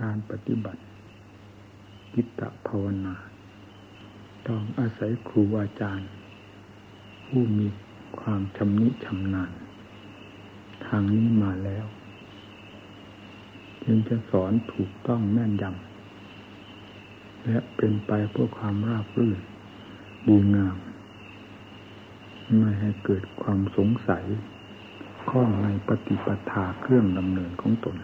การปฏิบัติกิตตภาวนา ต้องอาศัยครูอาจารย์ ผู้มีความชำนิชำนาญ ทางนี้มาแล้ว จึงจะสอนถูกต้องแม่นยำและเป็นไปเพื่อความราบรื่นดีงาม ไม่ให้เกิดความสงสัยข้องในปฏิปทาเครื่องดำเนินของตน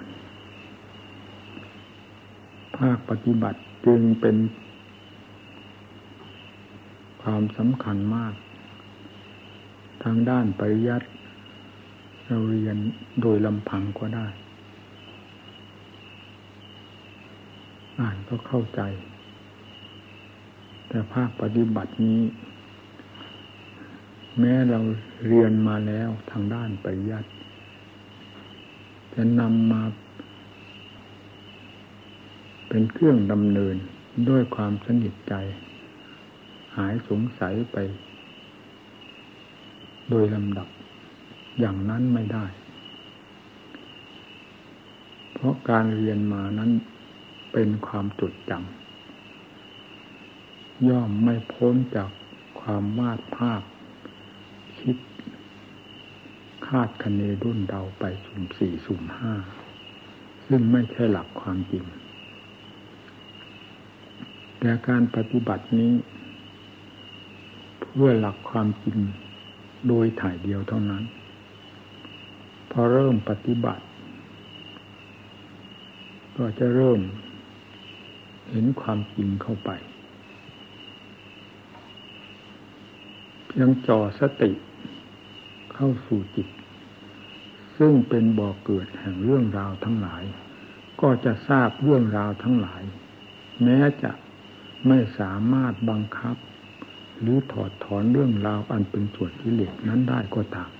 ภาคปฏิบัติจึงเป็นความสำคัญมาก ทางด้านปริยัติเราเรียนโดยลำพังก็ได้ อ่านก็เข้าใจ แต่ภาคปฏิบัตินี้ แม้เราเรียนมาแล้วทางด้านปริยัติจะนำมา เป็นเครื่องดำเนินด้วยความสนิทใจ หายสงสัยไป โดยลำดับ อย่างนั้นไม่ได้ เพราะการเรียนมานั้นเป็นความจดจำย่อมไม่พ้นจากความวาดภาพ คิด คาดคะเนรุ่นเดาไปสุ่มสี่สุ่มห้า ซึ่งไม่ใช่หลักความจริง แต่การปฏิบัตินี้ เพื่อหลักความจริงโดยถ่ายเดียวเท่านั้น พอเริ่มปฏิบัติ ก็จะเริ่ม เห็นความจริงเข้าไป เพียงจ่อสติเข้าสู่จิต ซึ่งเป็นบ่อกเกิดแห่งเรื่องราวทั้งหลาย ก็จะทราบเรื่องราวทั้งหลาย แม้จะ ไม่สามารถบังคับ หรือถอดถอนเรื่องราวอันเป็นส่วนที่เหลือนั้นได้ก็ตาม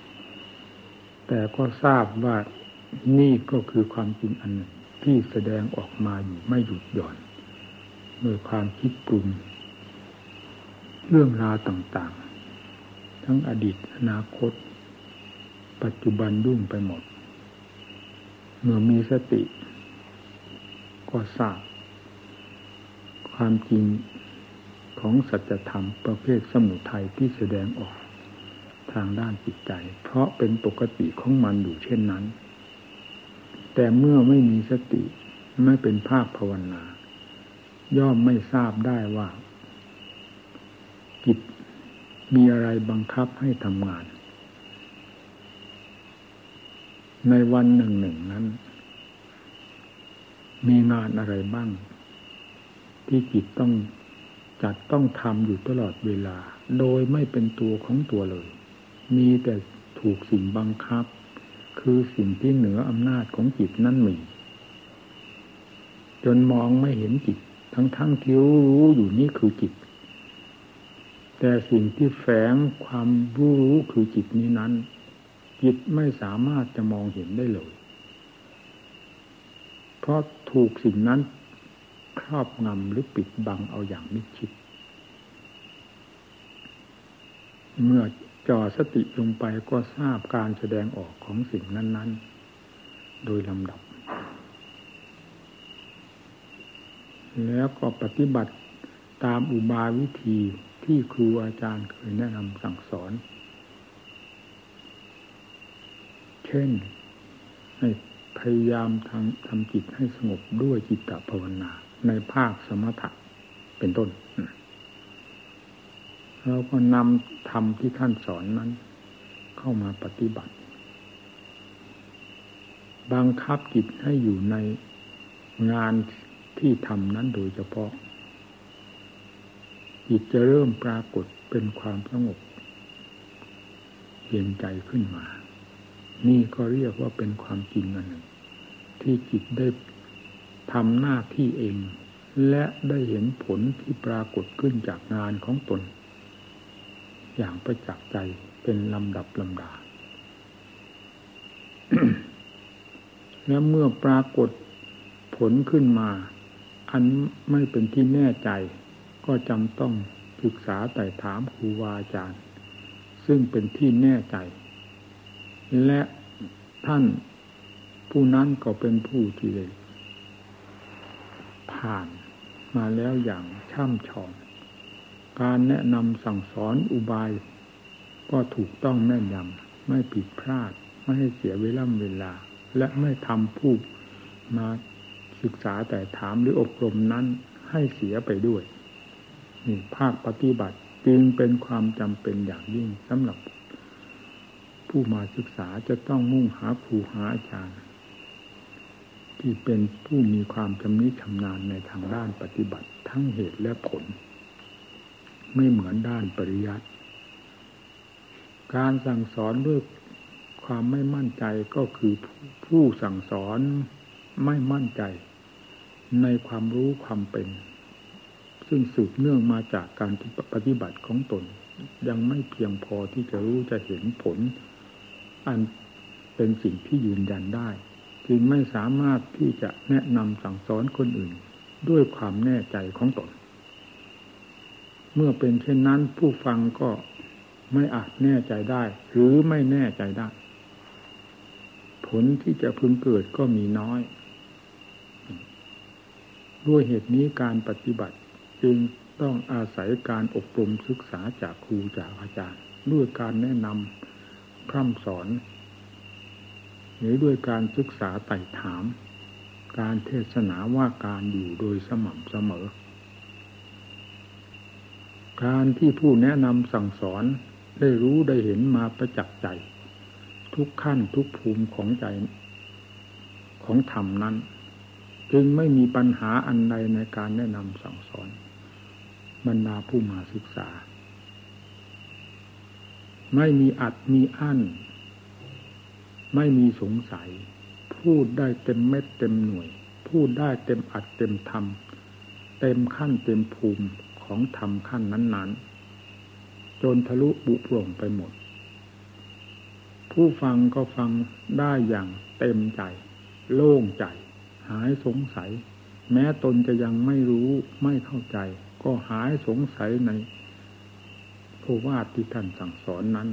แต่ก็ทราบว่านี่ก็คือความจริงอันหนึ่งที่แสดงออกมาอยู่ไม่หยุดหย่อนโดยความคิดปรุงเรื่องราวต่างๆ ทั้งอดีตอนาคต ปัจจุบันยุ่งไปหมด เมื่อมีสติ ก็ทราบ ความจริงของสัจธรรมประเภทสมุทัยที่แสดงออกทางด้านจิตใจ เพราะเป็นปกติของมันอยู่เช่นนั้น แต่เมื่อไม่มีสติไม่เป็นภาคภาวนา ย่อมไม่ทราบได้ว่าจิตมีอะไรบังคับให้ทำงาน ในวันหนึ่งหนึ่งนั้น มีงานอะไรบ้าง ที่จิตต้องจัดต้องทำอยู่ตลอดเวลา โดยไม่เป็นตัวของตัวเลย มีแต่ถูกสิ่งบังคับ คือสิ่งที่เหนืออำนาจของจิตนั่นมี จนมองไม่เห็นจิต ทั้งๆทที่รู้อยู่นี่คือจิต แต่สิ่งที่แฝงความรู้รู้คือจิตนี้นั้น จิตไม่สามารถจะมองเห็นได้เลย เพราะถูกสิ่งนั้น ครอบงำหรือปิดบังเอาอย่างมิชิด เมื่อจ่อสติลงไปก็ทราบการแสดงออกของสิ่งนั้น ๆ โดยลำดับ แล้วก็ปฏิบัติตามอุบายวิธีที่ครูอาจารย์เคยแนะนำสั่งสอน เช่นให้พยายามทำทำจิตให้สงบด้วยจิตตภาวนา ในภาคสมถะเป็นต้นเราก็นำธรรมที่ท่านสอนนั้น เข้ามาปฏิบัติ บังคับจิตให้อยู่ในงานที่ทำนั้นโดยเฉพาะ จิตจะเริ่มปรากฏเป็นความสงบเย็นใจขึ้นมา นี่ก็เรียกว่าเป็นความจริงอันหนึ่ง ที่จิตได้ ทำหน้าที่เอง และได้เห็นผลที่ปรากฏขึ้นจากงานของตน อย่างประจักษ์ใจเป็นลำดับลำดา และเมื่อปรากฏผลขึ้นมา อันไม่เป็นที่แน่ใจ ก็จำต้องศึกษาไต่ถามครูวาอาจารย์ ซึ่งเป็นที่แน่ใจ และท่านผู้นั้นก็เป็นผู้ที่ ผ่านมาแล้วอย่างช่ำชอง การแนะนำสั่งสอนอุบาย ก็ถูกต้องแน่นยำไม่ผิดพลาด ไม่ให้เสียเวลาเวลา และไม่ทำผู้มาศึกษาแต่ถามหรืออบรมนั้นให้เสียไปด้วยนี่ภาคปฏิบัติจึงเป็นความจำเป็นอย่างยิ่งสำหรับ ผู้มาศึกษาจะต้องมุ่งหาครูหาอาจารย์ ที่เป็นผู้มีความชำนิชำนาญในทางด้านปฏิบัติทั้งเหตุและผล ไม่เหมือนด้านปริยัติ การสั่งสอนด้วยความไม่มั่นใจก็คือผู้สั่งสอนไม่มั่นใจ ในความรู้ความเป็น ซึ่งสืบเนื่องมาจากการปฏิบัติของตน ยังไม่เพียงพอที่จะรู้จะเห็นผล อันเป็นสิ่งที่ยืนยันได้ จึงไม่สามารถที่จะแนะนำสั่งสอนคนอื่น ด้วยความแน่ใจของตน เมื่อเป็นเช่นนั้นผู้ฟังก็ไม่อาจแน่ใจได้ หรือไม่แน่ใจได้ ผลที่จะพึงเกิดก็มีน้อย ด้วยเหตุนี้การปฏิบัติจึงต้องอาศัยการอบรมศึกษาจากครูจากอาจารย์ด้วยการแนะนำพร่ำสอน หรือด้วยการศึกษาไต่ถาม การเทศนาว่าการอยู่โดยสม่ำเสมอ การที่ผู้แนะนำสั่งสอนได้รู้ได้เห็นมาประจักษ์ใจ ทุกขั้นทุกภูมิของใจ ของธรรมนั้น จึงไม่มีปัญหาอันใดในการแนะนำสั่งสอน บรรดาผู้มาศึกษา ไม่มีอัดมีอั้น ไม่มีสงสัย พูดได้เต็มเม็ดเต็มหน่วย พูดได้เต็มอัดเต็มทำเต็มขั้นเต็มภูมิของธรรมขั้นนั้น ๆ จนทะลุบุโปร่งไปหมด ผู้ฟังก็ฟังได้อย่างเต็มใจ โล่งใจ หายสงสัย แม้ตนจะยังไม่รู้ไม่เข้าใจ ก็หายสงสัยในโวาทที่ท่านสั่งสอนนั้น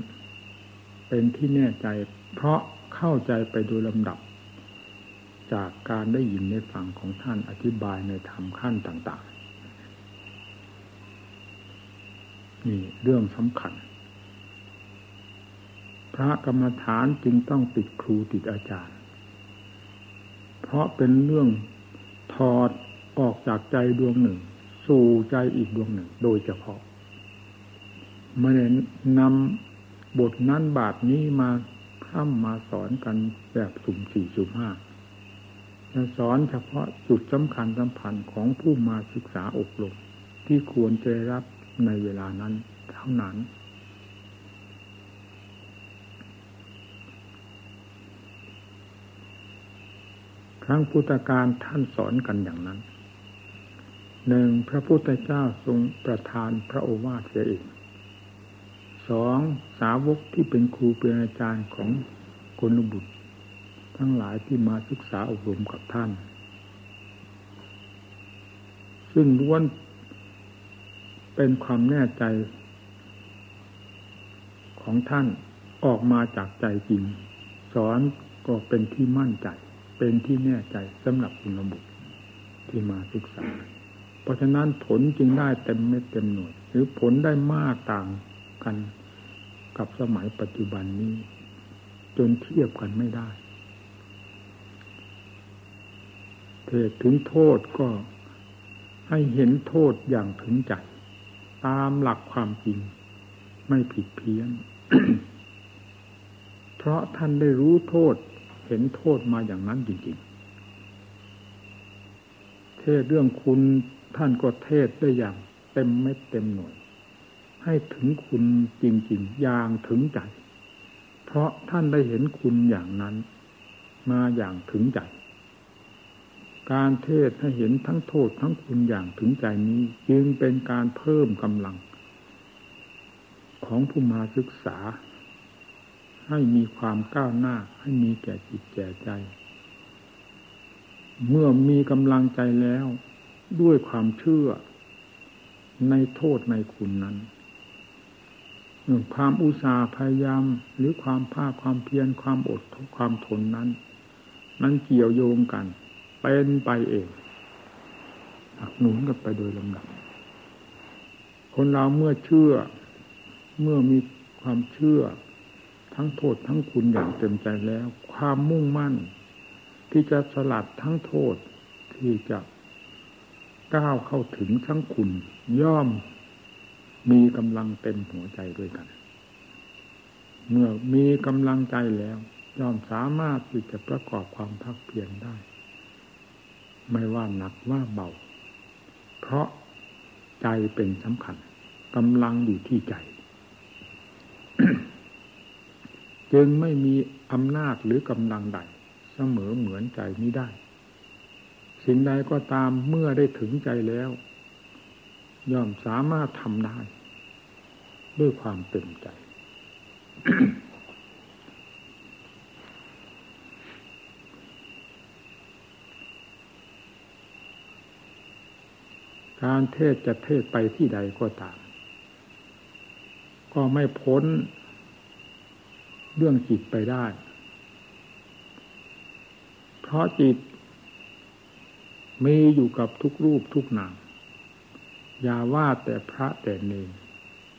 เป็นที่แน่ใจเพราะ เข้าใจไปโดยลำดับ จากการได้ยินได้ฟังของท่านอธิบายในธรรมขั้นต่างๆ นี่เรื่องสำคัญ พระกรรมฐานจึงต้องติดครูติดอาจารย์ เพราะเป็นเรื่องถอดออกจากใจดวงหนึ่ง สู่ใจอีกดวงหนึ่ง โดยเฉพาะไม่ได้นำบทนั้นบาทนี้มา พร่ำมาสอนกันแบบสุ่มสี่สุ่มห้าจะสอนเฉพาะจุดสำคัญสำคัญของผู้มาศึกษาอบรมที่ควรจะรับในเวลานั้นเท่านั้น ครั้งพุทธการท่านสอนกันอย่างนั้น หนึ่งพระพุทธเจ้าทรงประทานพระโอวาทเสียเอง สองสาวกที่เป็นครูเป็นอาจารย์ของคนบุตร ทั้งหลายที่มาศึกษาอบรมกับท่าน ซึ่งล้วนเป็นความแน่ใจของท่านออกมาจากใจจริง สอนก็เป็นที่มั่นใจ เป็นที่แน่ใจสำหรับคุณบุตรที่มาศึกษา เพราะฉะนั้นผลจึงได้เต็มเม็ดเต็มหน่วย หรือผลได้มากต่างกัน กับสมัยปัจจุบันนี้ จนเทียบกันไม่ได้เทศถึงโทษก็ให้เห็นโทษอย่างถึงใจตามหลักความจริง ไม่ผิดเพี้ยน เพราะท่านได้รู้โทษเห็นโทษมาอย่างนั้นจริงๆ เทศเรื่องคุณท่านก็เทศได้อย่างเต็มเม็ดเต็มหน่วย ให้ถึงคุณจริงๆอย่างถึงใจ เพราะท่านได้เห็นคุณอย่างนั้น มาอย่างถึงใจ การเทศให้เห็นทั้งโทษทั้งคุณอย่างถึงใจนี้ จึงเป็นการเพิ่มกำลัง ของผู้มาศึกษา ให้มีความก้าวหน้าให้มีแก่จิตแก่ใจ เมื่อมีกำลังใจแล้วด้วยความเชื่อในโทษในคุณนั้น ความอุตสาห์พยายามหรือความภาคความเพียรความอดความทนนั้นนั้นเกี่ยวโยงกัน เป็นไปเองหักหนุนกันไปโดยลำดับ คนเราเมื่อเชื่อ เมื่อมีความเชื่อ ทั้งโทษทั้งคุณอย่างเต็มใจแล้ว ความมุ่งมั่น ที่จะสลัดทั้งโทษที่จะก้าวเข้าถึงทั้งคุณย่อม มีกำลังเต็มหัวใจด้วยกัน เมื่อมีกำลังใจแล้วย่อมสามารถที่จะประกอบความพักเพียรได้ ไม่ว่าหนักว่าเบา เพราะใจเป็นสำคัญกำลังอยู่ที่ใจ จึงไม่มีอำนาจหรือกำลังใด เสมอเหมือนใจนี้ได้ สิ่งใดก็ตามเมื่อได้ถึงใจแล้ว ย่อมสามารถทำได้ ด้วยความเต็มใจ การเทศจะเทศไปที่ใดก็ตาม ก็ไม่พ้นเรื่องจิตไปได้ เพราะจิตมีอยู่กับทุกรูปทุกนาม อย่าว่าแต่พระแต่เนร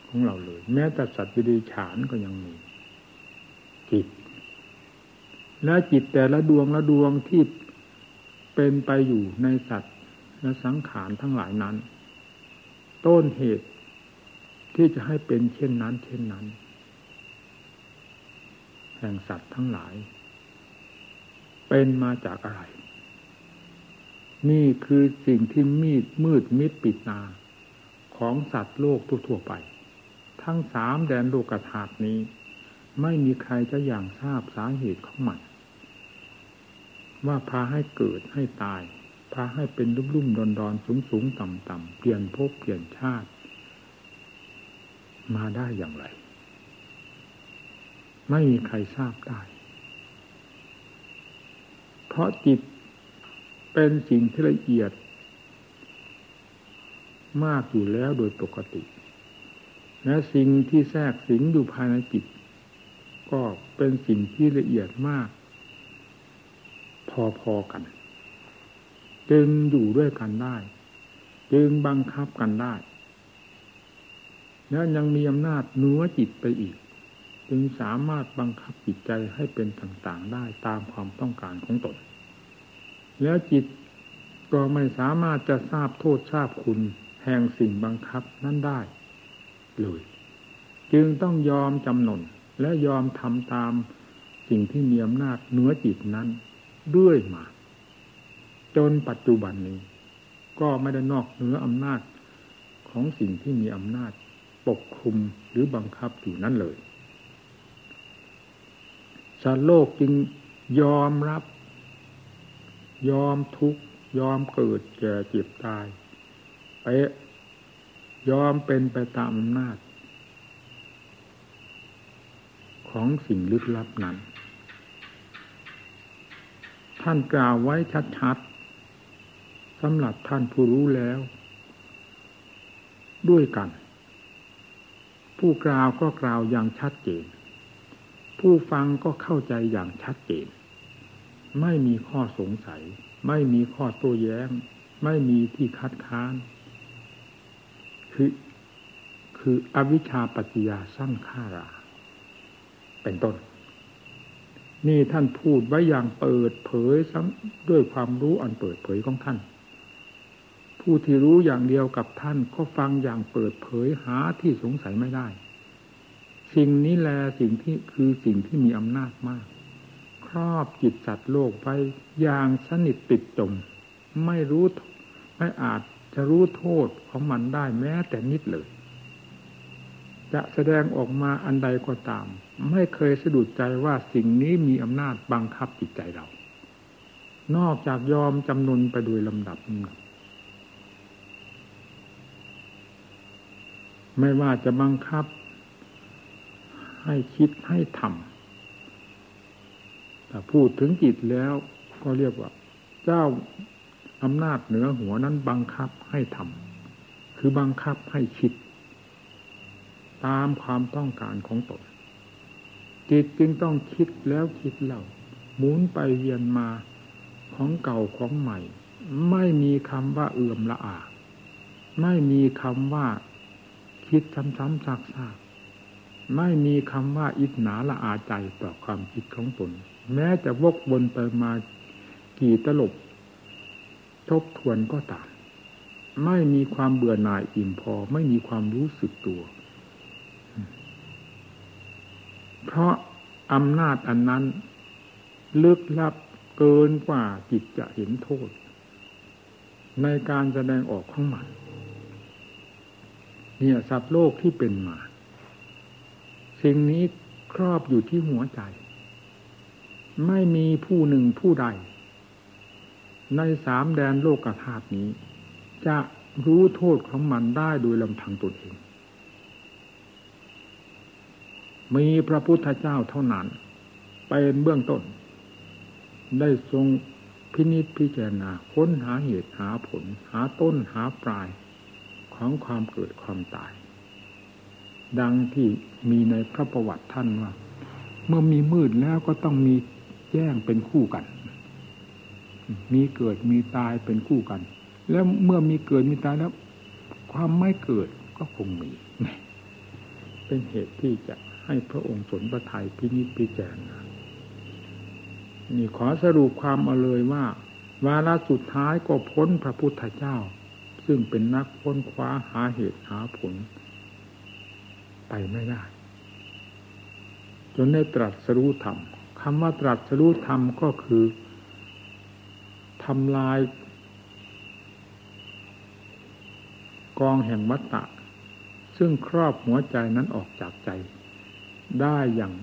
ของเราเลย แม้แต่สัตว์วิริฉานก็ยังมี จิต และจิตแต่ละดวงละดวงที่เป็นไปอยู่ในสัตว์และสังขารทั้งหลายนั้น ต้นเหตุที่จะให้เป็นเช่นนั้น เช่นนั้น แห่งสัตว์ทั้งหลาย เป็นมาจากอะไร นี่คือสิ่งที่มีดมืดมิดปิดนา ของสัตว์โลกทั่วๆไป ทั้งสามแดนโลกธาตุนี้ ไม่มีใครจะอย่างทราบสาเหตุของมัน ว่าพาให้เกิดให้ตาย พาให้เป็นรุ่มรุ่มดอนดอนสูงสูงต่ำต่ำเปลี่ยนภพเปลี่ยนชาติ มาได้อย่างไร ไม่มีใครทราบได้ เพราะจิตเป็นสิ่งที่ละเอียด มากอยู่แล้วโดยปกติ และสิ่งที่แทรกสิงอยู่ภายในจิต ก็เป็นสิ่งที่ละเอียดมาก พอๆกัน จึงอยู่ด้วยกันได้ จึงบังคับกันได้ และยังมีอำนาจเหนือจิตไปอีก จึงสามารถบังคับจิตใจให้เป็นต่างๆได้ตามความต้องการของตน แล้วจิตก็ไม่สามารถจะทราบโทษทราบคุณ แห่งสิ่งบังคับนั้นได้เลยจึงต้องยอมจำนนและยอมทำตามสิ่งที่มีอำนาจเหนือจิตนั้นด้วยมา จนปัจจุบันนี้ ก็ไม่ได้นอกเหนืออำนาจของสิ่งที่มีอำนาจปกคลุมหรือบังคับอยู่นั้นเลยสัตว์โลกจึงยอมรับ ยอมทุกยอมเกิดแก่เจ็บตาย ไปยอมเป็นไปตามอำนาจ ของสิ่งลึกลับนั้น ท่านกล่าวไว้ชัดๆสำหรับท่านผู้รู้แล้ว ด้วยกัน ผู้กล่าวก็กล่าวอย่างชัดเจน ผู้ฟังก็เข้าใจอย่างชัดเจน ไม่มีข้อสงสัย ไม่มีข้อโต้แย้ง ไม่มีที่คัดค้าน คือ คืออวิชชาปัจจยาสร้างฆารา เป็นต้น นี่ท่านพูดไว้อย่างเปิดเผยซ้ำด้วยความรู้อันเปิดเผยของท่าน ผู้ที่รู้อย่างเดียวกับท่านก็ฟังอย่างเปิดเผยหาที่สงสัยไม่ได้ สิ่งนี้แลสิ่งที่คือสิ่งที่มีอำนาจมากครอบจิตสัตว์โลกไปอย่างสนิทติดจมไม่รู้ไม่อาจ จะรู้โทษของมันได้แม้แต่นิดเลย จะแสดงออกมาอันใดก็ตาม ไม่เคยสะดุดใจว่าสิ่งนี้มีอำนาจบังคับจิตใจเรา นอกจากยอมจำนนไปโดยลำดับลำดับไม่ว่าจะบังคับ ให้คิดให้ทำแต่พูดถึงจิตแล้วก็เรียกว่า เจ้า อำนาจเหนือหัวนั้นบังคับให้ทำคือบังคับให้คิด ตามความต้องการของตนจิตจึงต้องคิดแล้วคิดเล่าหมุนไปเวียนมาของเก่าของใหม่ ไม่มีคำว่าเอื่อมละอา ไม่มีคำว่าคิดซ้ำๆซากๆไม่มีคำว่าอิจนาละอาใจต่อความคิดของตนแม้จะวกวนไปมากี่ตลบ ทบทวนก็ตาม ไม่มีความเบื่อหน่ายอิ่มพอ ไม่มีความรู้สึกตัว เพราะอำนาจอันนั้นลึกลับเกินกว่าจิตจะเห็นโทษ ในการแสดงออกของมันเนี่ยสัตว์โลกที่เป็นมา สิ่งนี้ครอบอยู่ที่หัวใจ ไม่มีผู้หนึ่งผู้ใด ในสามแดนโลกธาตุนี้ จะรู้โทษของมันได้โดยลำพังตนเอง มีพระพุทธเจ้าเท่านั้น เป็นเบื้องต้น ได้ทรงพินิจพิจารณาค้นหาเหตุหาผล หาต้นหาปลายของความเกิดความตาย ดังที่มีในพระประวัติท่านว่า เมื่อมีมืดแล้วก็ต้องมีแจ้งเป็นคู่กัน มีเกิดมีตายเป็นคู่กัน แล้วเมื่อมีเกิดมีตายแล้ว ความไม่เกิดก็คงมี เป็นเหตุที่จะให้พระองค์สนพระทัยพินิจพิจารณานี่ขอสรุปความเอาเลยว่า วาระสุดท้ายก็พ้นพระพุทธเจ้า ซึ่งเป็นนักค้นคว้าหาเหตุหาผล ไปไม่ได้ จนได้ตรัสรู้ธรรมคำว่าตรัสรู้ธรรมก็คือ ทำลาย กองแห่งวัตตะ ซึ่งครอบหัวใจนั้นออกจากใจ ได้อย่าง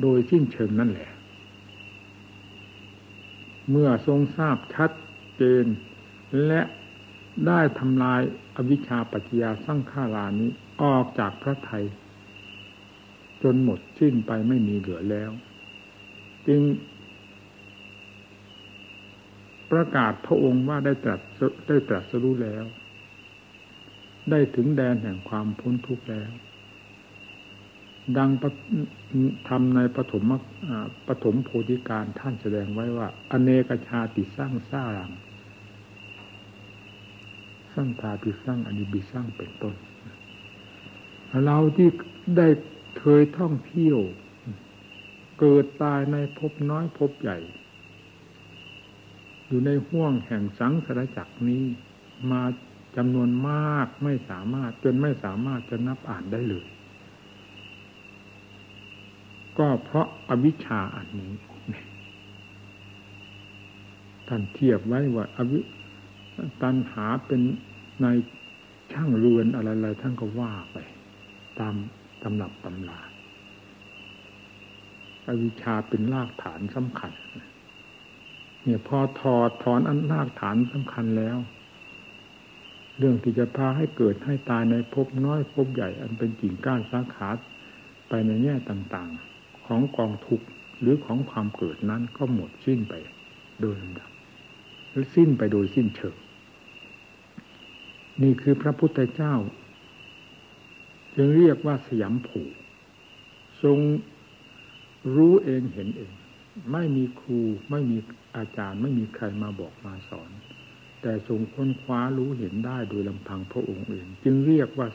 โดยสิ้นเชิงนั่นแหละ เมื่อทรงทราบชัดเจน และได้ทำลายอวิชชาปัจจยาสร้างขารานี้ออกจากพระไทย จนหมดสิ้นไปไม่มีเหลือแล้ว จึง ประกาศพระองค์ว่าได้ตรัสได้ตรัสรู้แล้ว ได้ถึงแดนแห่งความพ้นทุกข์แล้ว ดังทำในปฐมปฐมโพธิการท่านแสดงไว้ว่า อเนกชาติสร้างสร้างสร้างทาปิสร้างอนิบิสร้างเป็นต้น เราที่ได้เคยท่องเที่ยว เกิดตายในภพน้อยภพใหญ่ อยู่ในห่วงแห่งสังสารจักรนี้ มาจำนวนมากไม่สามารถจนไม่สามารถจะนับอ่านได้เลย ก็เพราะอาวิชชาอันนี้ท่านเทียบไว้ว่าอวิตัณหาเป็นในช่างเรือนอะไรๆท่านก็ว่าไป ตามตำรับตำราอวิชชาเป็นรากฐานสำคัญ เนี่ยพอถอดถอนอันรากฐานสำคัญแล้ว เรื่องที่จะพาให้เกิดให้ตายในภพน้อยภพใหญ่ อันเป็นกิ่งก้านสาขาไปในแง่ต่างๆ ของกองทุกข์หรือของความเกิดนั้นก็หมดสิ้นไปโดยลำดับหรือสิ้นไปโดยสิ้นเชิงนี่คือพระพุทธเจ้า จึงเรียกว่าสยามผูทรงรู้เองเห็นเอง ไม่มีครูไม่มีอาจารย์ ไม่มีใครมาบอกมาสอน แต่ทรงค้นคว้ารู้เห็นได้โดยลำพังพระองค์เอง จึงเรียกว่า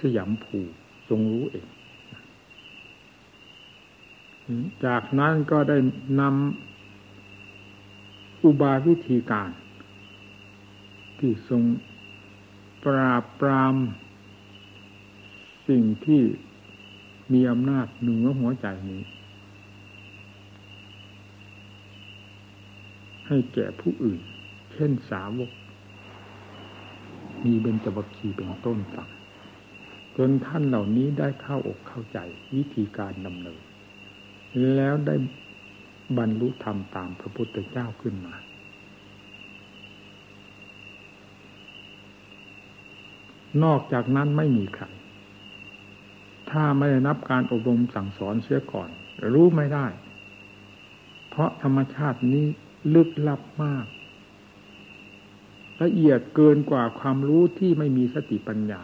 สยามผูทรงรู้เอง จากนั้นก็ได้นำอุบายวิธีการ ที่ทรงปราบปราม สิ่งที่มีอำนาจเหนือหัวใจนี้ ให้แก่ผู้อื่น เช่นสาวก มีเบญจวัคคีเป็นต้นตังจนท่านเหล่านี้ได้เข้าอกเข้าใจวิธีการดำเนิน แล้วได้บรรลุธรรมตามพระพุทธเจ้าขึ้นมา นอกจากนั้นไม่มีใคร ถ้าไม่ได้นับการอบรมสั่งสอนเสียก่อน รู้ไม่ได้ เพราะธรรมชาตินี้ ลึกลับมาก ละเอียดเกินกว่าความรู้ที่ไม่มีสติปัญญา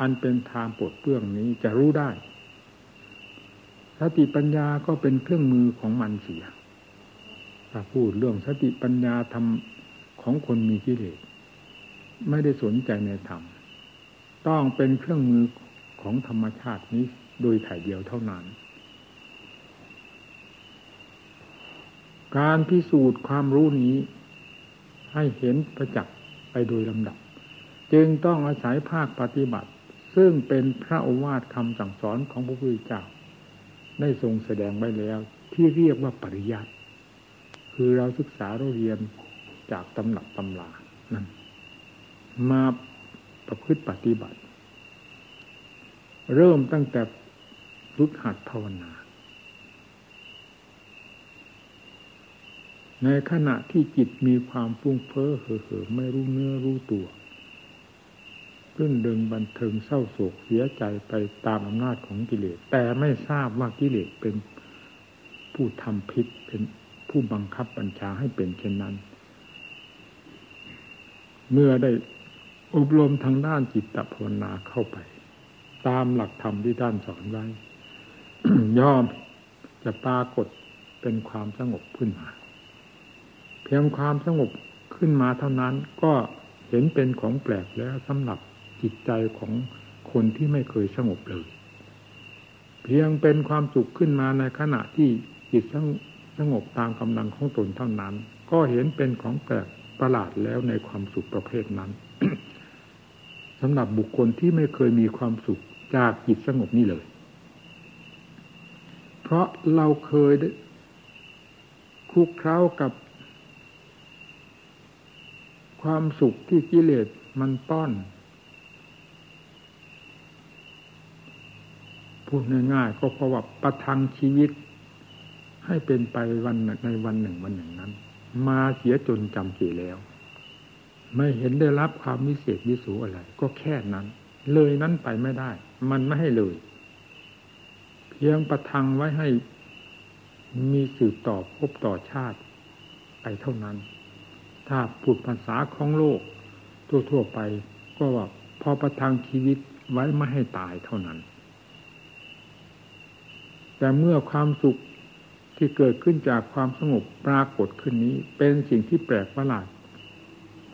อันเป็นทางปลดเปลื้องนี้จะรู้ได้ สติปัญญาก็เป็นเครื่องมือของมันเสียถ้าพูดเรื่องสติปัญญาธรรมของคนมีกิเลสไม่ได้สนใจในธรรม ต้องเป็นเครื่องมือของธรรมชาตินี้โดยถ่ายเดียวเท่านั้น การพิสูจน์ความรู้นี้ ให้เห็นประจักษ์ไปโดยลำดับ จึงต้องอาศัยภาคปฏิบัติ ซึ่งเป็นพระโอวาทคำสั่งสอนของพระพุทธเจ้า ได้ทรงแสดงไว้แล้วที่เรียกว่าปริยัติคือเราศึกษาเราเรียนจากตำหนักตำลานั่นมาประพฤติปฏิบัติ เริ่มตั้งแต่รุกหัดภาวนา ในขณะที่จิตมีความฟุ้งเฟ้อเห่อเห่อไม่รู้เนื้อรู้ตัวขึ้นเดินบันเทิงเศร้าโศกเสียใจไปตามอำนาจของกิเลส แต่ไม่ทราบว่ากิเลสเป็นผู้ทำพิษเป็นผู้บังคับบัญชาให้เป็นเช่นนั้น เมื่อได้อบรมทางด้านจิตภาวนาเข้าไป ตามหลักธรรมที่ท่านสอนไว้ย่อมจะปรากฏเป็นความสงบขึ้นมา เพียงความสงบขึ้นมาเท่านั้นก็เห็นเป็นของแปลกแล้วสำหรับจิตใจของคนที่ไม่เคยสงบเลย เพียงเป็นความสุขขึ้นมาในขณะที่จิตสงบตามกำลังของตนเท่านั้น ก็เห็นเป็นของแปลกประหลาดแล้วในความสุขประเภทนั้นสำหรับบุคคลที่ไม่เคยมีความสุขจากจิตสงบนี่เลย เพราะเราเคยคุกเคล้ากับ ความสุขที่กิเลสมันป้อน พูดง่ายๆก็เพราะว่าประทังชีวิต ให้เป็นไปวันในวันหนึ่งวันหนึ่งนั้น มาเสียจนจำเจแล้ว ไม่เห็นได้รับความวิเศษวิสูอะไร ก็แค่นั้น เลยนั้นไปไม่ได้ มันไม่ให้เลย เพียงประทังไว้ให้มีสืบต่อพบต่อชาติไปเท่านั้น ถ้าพูดภาษาของโลก ทั่วๆไป ก็ว่าพอประทังชีวิตไว้ไม่ให้ตายเท่านั้น แต่เมื่อความสุขที่เกิดขึ้นจากความสงบปรากฏขึ้นนี้ เป็นสิ่งที่แปลกประหลาด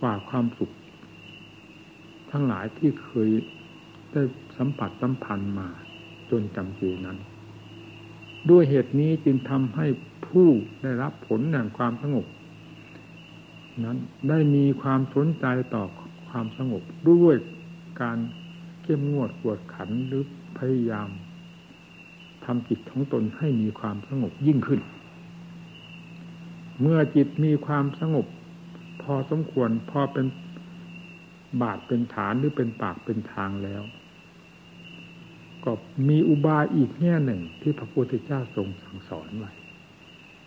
กว่าความสุข ทั้งหลายที่เคยได้สัมผัสสัมพันธ์มาจนจำเจนั้น ด้วยเหตุนี้จึงทำให้ผู้ได้รับผลแห่งความสงบ นั้น ได้มีความสนใจต่อความสงบด้วยการเข้มงวดกวดขันหรือพยายามทำจิตของตนให้มีความสงบยิ่งขึ้น เมื่อจิตมีความสงบ พอสมควรพอเป็นบาทเป็นฐานหรือเป็นปากเป็นทางแล้ว ก็มีอุบายอีกแง่หนึ่งที่พระพุทธเจ้าทรงสั่งสอนไว้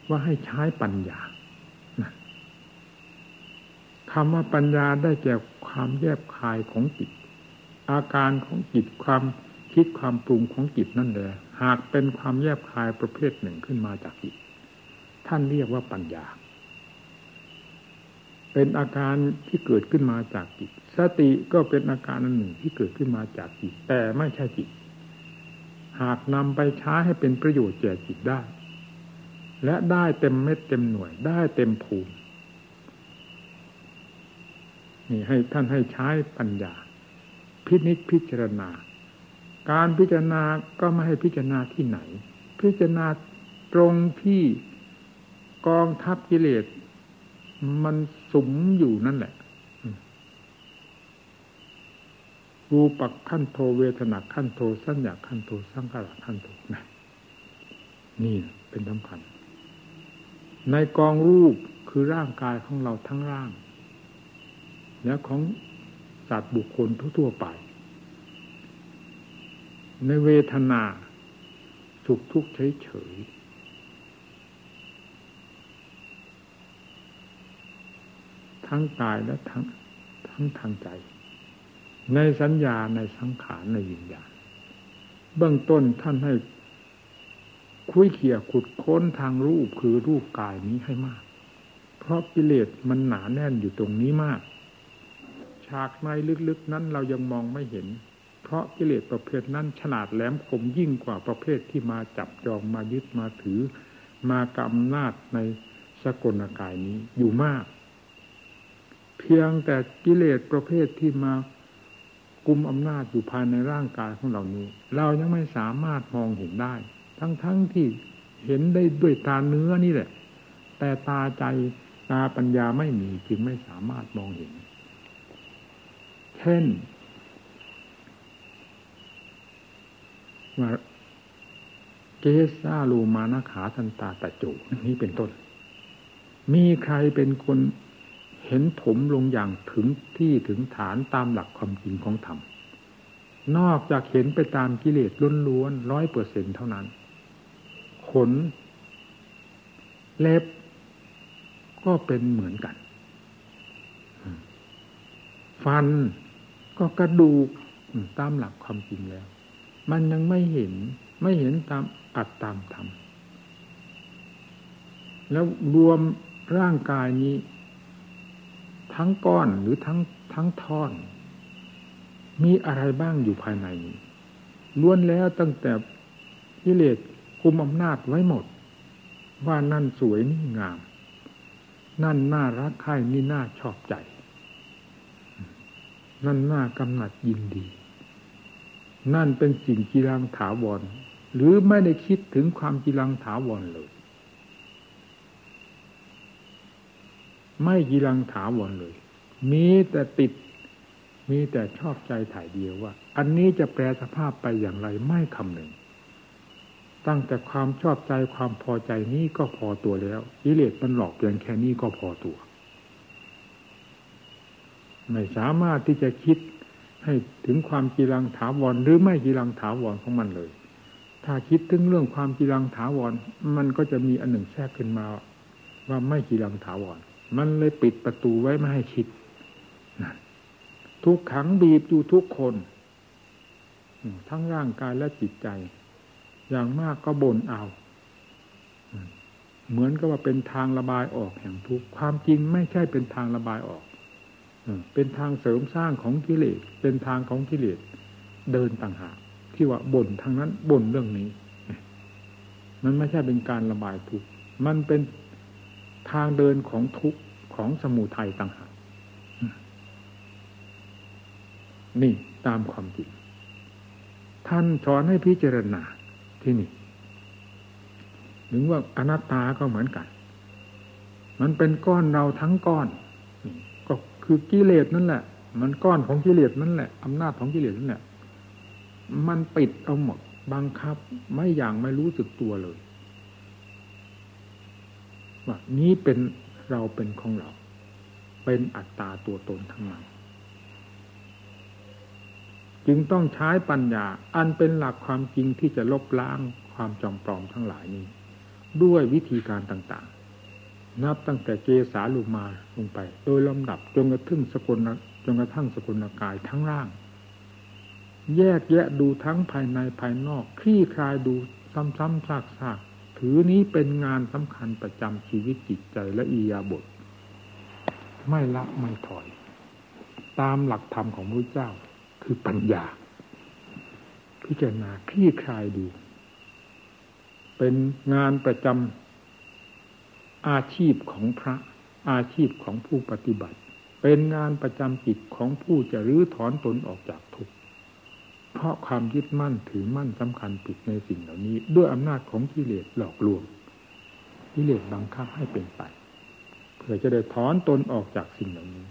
ว่าให้ใช้ปัญญา คำว่าปัญญาได้แก่ความแยบคายของจิต อาการของจิตความคิดความปรุงของจิตนั่นแหละหากเป็นความแยบคายประเภทหนึ่งขึ้นมาจากจิต ท่านเรียกว่าปัญญา เป็นอาการที่เกิดขึ้นมาจากจิต สติก็เป็นอาการอันหนึ่งที่เกิดขึ้นมาจากจิต แต่ไม่ใช่จิต หากนำไปใช้ให้เป็นประโยชน์แก่จิตได้ และได้เต็มเม็ดเต็มหน่วยได้เต็มภูมิ นี่ให้ท่านให้ใช้ปัญญา พินิจพิจารณา การพิจารณาก็ไม่ให้พิจารณาที่ไหน พิจารณาตรงที่กองทัพกิเลส มันสุมอยู่นั่นแหละรูปักขั้นโทเวทนาขั้นโทสัญญาขั้นโทสังขารขั้นโทนะนี่เป็นสำคัญในกองรูปคือร่างกายของเราทั้งร่าง และของสัตว์บุคคลทั่วไป ในเวทนาสุขทุกข์เฉยๆทั้งกายและทั้งทั้งทางใจ ในสัญญาในสังขารในวิญญาณเบื้องต้นท่านให้คุยเขี่ยขุดค้นทางรูปคือรูปกายนี้ให้มาก เพราะกิเลสมันหนาแน่นอยู่ตรงนี้มากากในลึกๆนั้นเรายังมองไม่เห็น เพราะกิเลสประเภทนั้นฉลาดแหลมคมยิ่งกว่าประเภทที่มาจับจองมายึดมาถือ มากำนาจในสกลกายนี้อยู่มาก เพียงแต่กิเลสประเภทที่มากุมอำนาจอยู่ภายในร่างกายของเรานี้ เรายังไม่สามารถมองเห็นได้ ทั้งๆทที่เห็นได้ด้วยตาเนื้อนี่แหละ แต่ตาใจตาปัญญาไม่มีจึงไม่สามารถมองเห็น เช่น ว่าเกสาลูมานาขาทันตาตะโจนี้เป็นต้น มีใครเป็นคนเห็นถมลงอย่างถึงที่ถึงฐานตามหลักความจริงของธรรม นอกจากเห็นไปตามกิเลสล้วนๆร้อยเปอร์เซ็นเท่านั้น ขน เล็บ ก็เป็นเหมือนกัน ฟัน ก็กระดูกตามหลักความจริงแล้ว มันยังไม่เห็นไม่เห็นตามอัดตามธรรมแล้วรวมร่างกายนี้ ทั้งก้อนหรือทั้งทั้งท่อน มีอะไรบ้างอยู่ภายในนี้ล้วนแล้วตั้งแต่กิเลสคุมอำนาจไว้หมด ว่านั่นสวยนี่งาม นั่นน่ารักใคร่นี่น่าชอบใจ นั่นน่ากำหนัดยินดี นั่นเป็นสิ่งกีรังถาวร หรือไม่ได้คิดถึงความกีรังถาวรเลย ไม่ยีรังถาวรเลย มีแต่ติด มีแต่ชอบใจถ่ายเดียวว่า อันนี้จะแปลสภาพไปอย่างไรไม่คำหนึ่ง ตั้งแต่ความชอบใจความพอใจนี้ก็พอตัวแล้วกิเลสมันหลอกเพียงแค่นี้ก็พอตัว ไม่สามารถที่จะคิดให้ถึงความกีรังถาวรหรือไม่กีรังถาวรของมันเลย ถ้าคิดถึงเรื่องความกีรังถาวร มันก็จะมีอันหนึ่งแทรกขึ้นมา ว่าไม่กีรังถาวร มันเลยปิดประตูไว้ไม่ให้คิดทุกขังบีบอยู่ทุกคน ทั้งร่างกายและจิตใจ อย่างมากก็บ่นเอา เหมือนกับว่าเป็นทางระบายออกแห่งทุกความจริงไม่ใช่เป็นทางระบายออก เป็นทางเสริมสร้างของกิเลสเป็นทางของกิเลสเดินต่างหากที่ว่าบ่นทางนั้นบ่นเรื่องนี้ มันไม่ใช่เป็นการระบายทุกมันเป็นทางเดินของทุกข์ของสมุทัยต่างหากนี่ตามความจริงท่านสอนให้พิจารณาที่นี่ถึงว่าอนัตตาก็เหมือนกัน มันเป็นก้อนเราทั้งก้อน คือกิเลสนั่นแหละ มันก้อนของกิเลสนั่นแหละอำนาจของกิเลสนั่นแหละมันปิดเอาหมดบังคับไม่อย่างไม่รู้สึกตัวเลยว่านี้เป็นเราเป็นของเรา เป็นอัตตาตัวตนทั้งนั้นจึงต้องใช้ปัญญา อันเป็นหลักความจริงที่จะลบล้างความจอมปลอมทั้งหลายนี้ ด้วยวิธีการต่าง นับตั้งแต่เกสาลูมาลงไป โดยลำดับจนกระทั่งสกุลจนกระทั่งสกุลกายทั้งร่าง แยกแยะดูทั้งภายในภายนอกคลี่คลายดูซ้ำๆซากๆถือนี้เป็นงานสำคัญประจำชีวิตจิตใจและอียาบท ไม่ละไม่ถอย ตามหลักธรรมของพระเจ้าคือปัญญา พิจารณาคลี่คลายดู เป็นงานประจำ อาชีพของพระอาชีพของผู้ปฏิบัติ เป็นงานประจำจิตของผู้จะรื้อถอนตนออกจากทุกข์เพราะความยึดมั่นถือมั่นสำคัญผิดในสิ่งเหล่านี้ ด้วยอำนาจของกิเลสหลอกลวงกิเลสบังคับให้เป็นไปเพื่อจะได้ถอนตนออกจากสิ่งเหล่านี้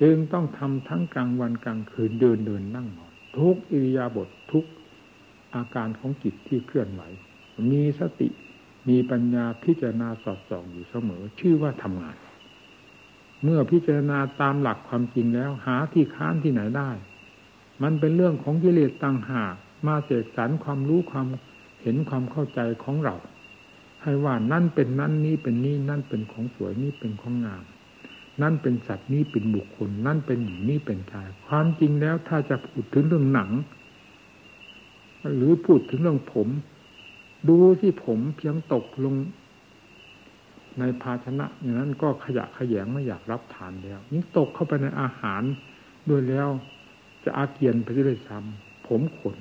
จึงต้องทำทั้งกลางวันกลางคืนเดินเดินนั่งนอนทุกอิริยาบถททุกอาการของจิตที่เคลื่อนไหวมีสติ มีปัญญาพิจารณาสอดส่องอยู่เสมอ ชื่อว่าทำงาน เมื่อพิจารณาตามหลักความจริงแล้ว หาที่ค้านที่ไหนได้ มันเป็นเรื่องของกิเลสต่างหากมาเสกสรรความรู้ความเห็นความเข้าใจของเรา ให้ว่านั่นเป็นนั่นนี้เป็นนี่นั่นเป็นของสวยนี่เป็นของงาม นั่นเป็นสัตว์นี่เป็นบุคคล นั่นเป็นหญิงนี่เป็นชาย ความจริงแล้วถ้าจะพูดถึงเรื่องหนัง หรือพูดถึงเรื่องผม ดูที่ผมเพียงตกลง ในภาชนะ อย่างนั้นก็ขยะขยงไม่อยากรับทานแล้ว ยิ่งตกเข้าไปในอาหารด้วยแล้ว จะอาเกียนไปด้วยซ้ำผมขน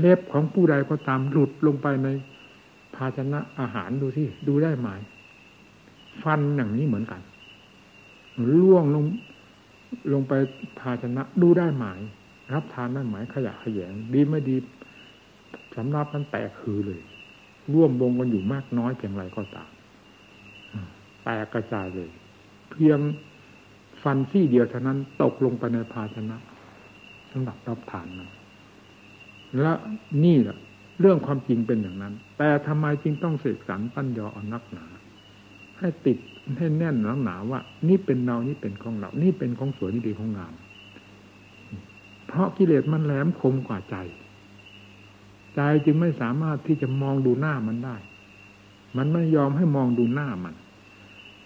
เล็บของผู้ใดก็ตามหลุดลงไปในภาชนะอาหารดูที่ดูได้ไหมฟันอย่างนี้เหมือนกันล่วงลงลงไปภาชนะดูได้ไหมรับทานได้หมายขยะขยง ดีไม่ดี สำรับนั้นแตกคือเลย ร่วมวงกันอยู่มากน้อยเพียงไรก็ตามแตกกระจายเลย เพียงฟันซี่เดียวเท่านั้น ตกลงไปในภาชนะสำหรับรับทานนั้นและนี่แหละเรื่องความจริงเป็นอย่างนั้น แต่ทำไมจึงต้องเสกสรรปั้นยอเอานักหนา ให้ติดให้แน่นหนักหนาว่า นี่เป็นเรานี่เป็นของเรา นี่เป็นของสวยนี่ดีของงาม เพราะกิเลสมันแหลมคมกว่าใจ ใจจึงไม่สามารถที่จะมองดูหน้ามันได้ มันไม่ยอมให้มองดูหน้ามัน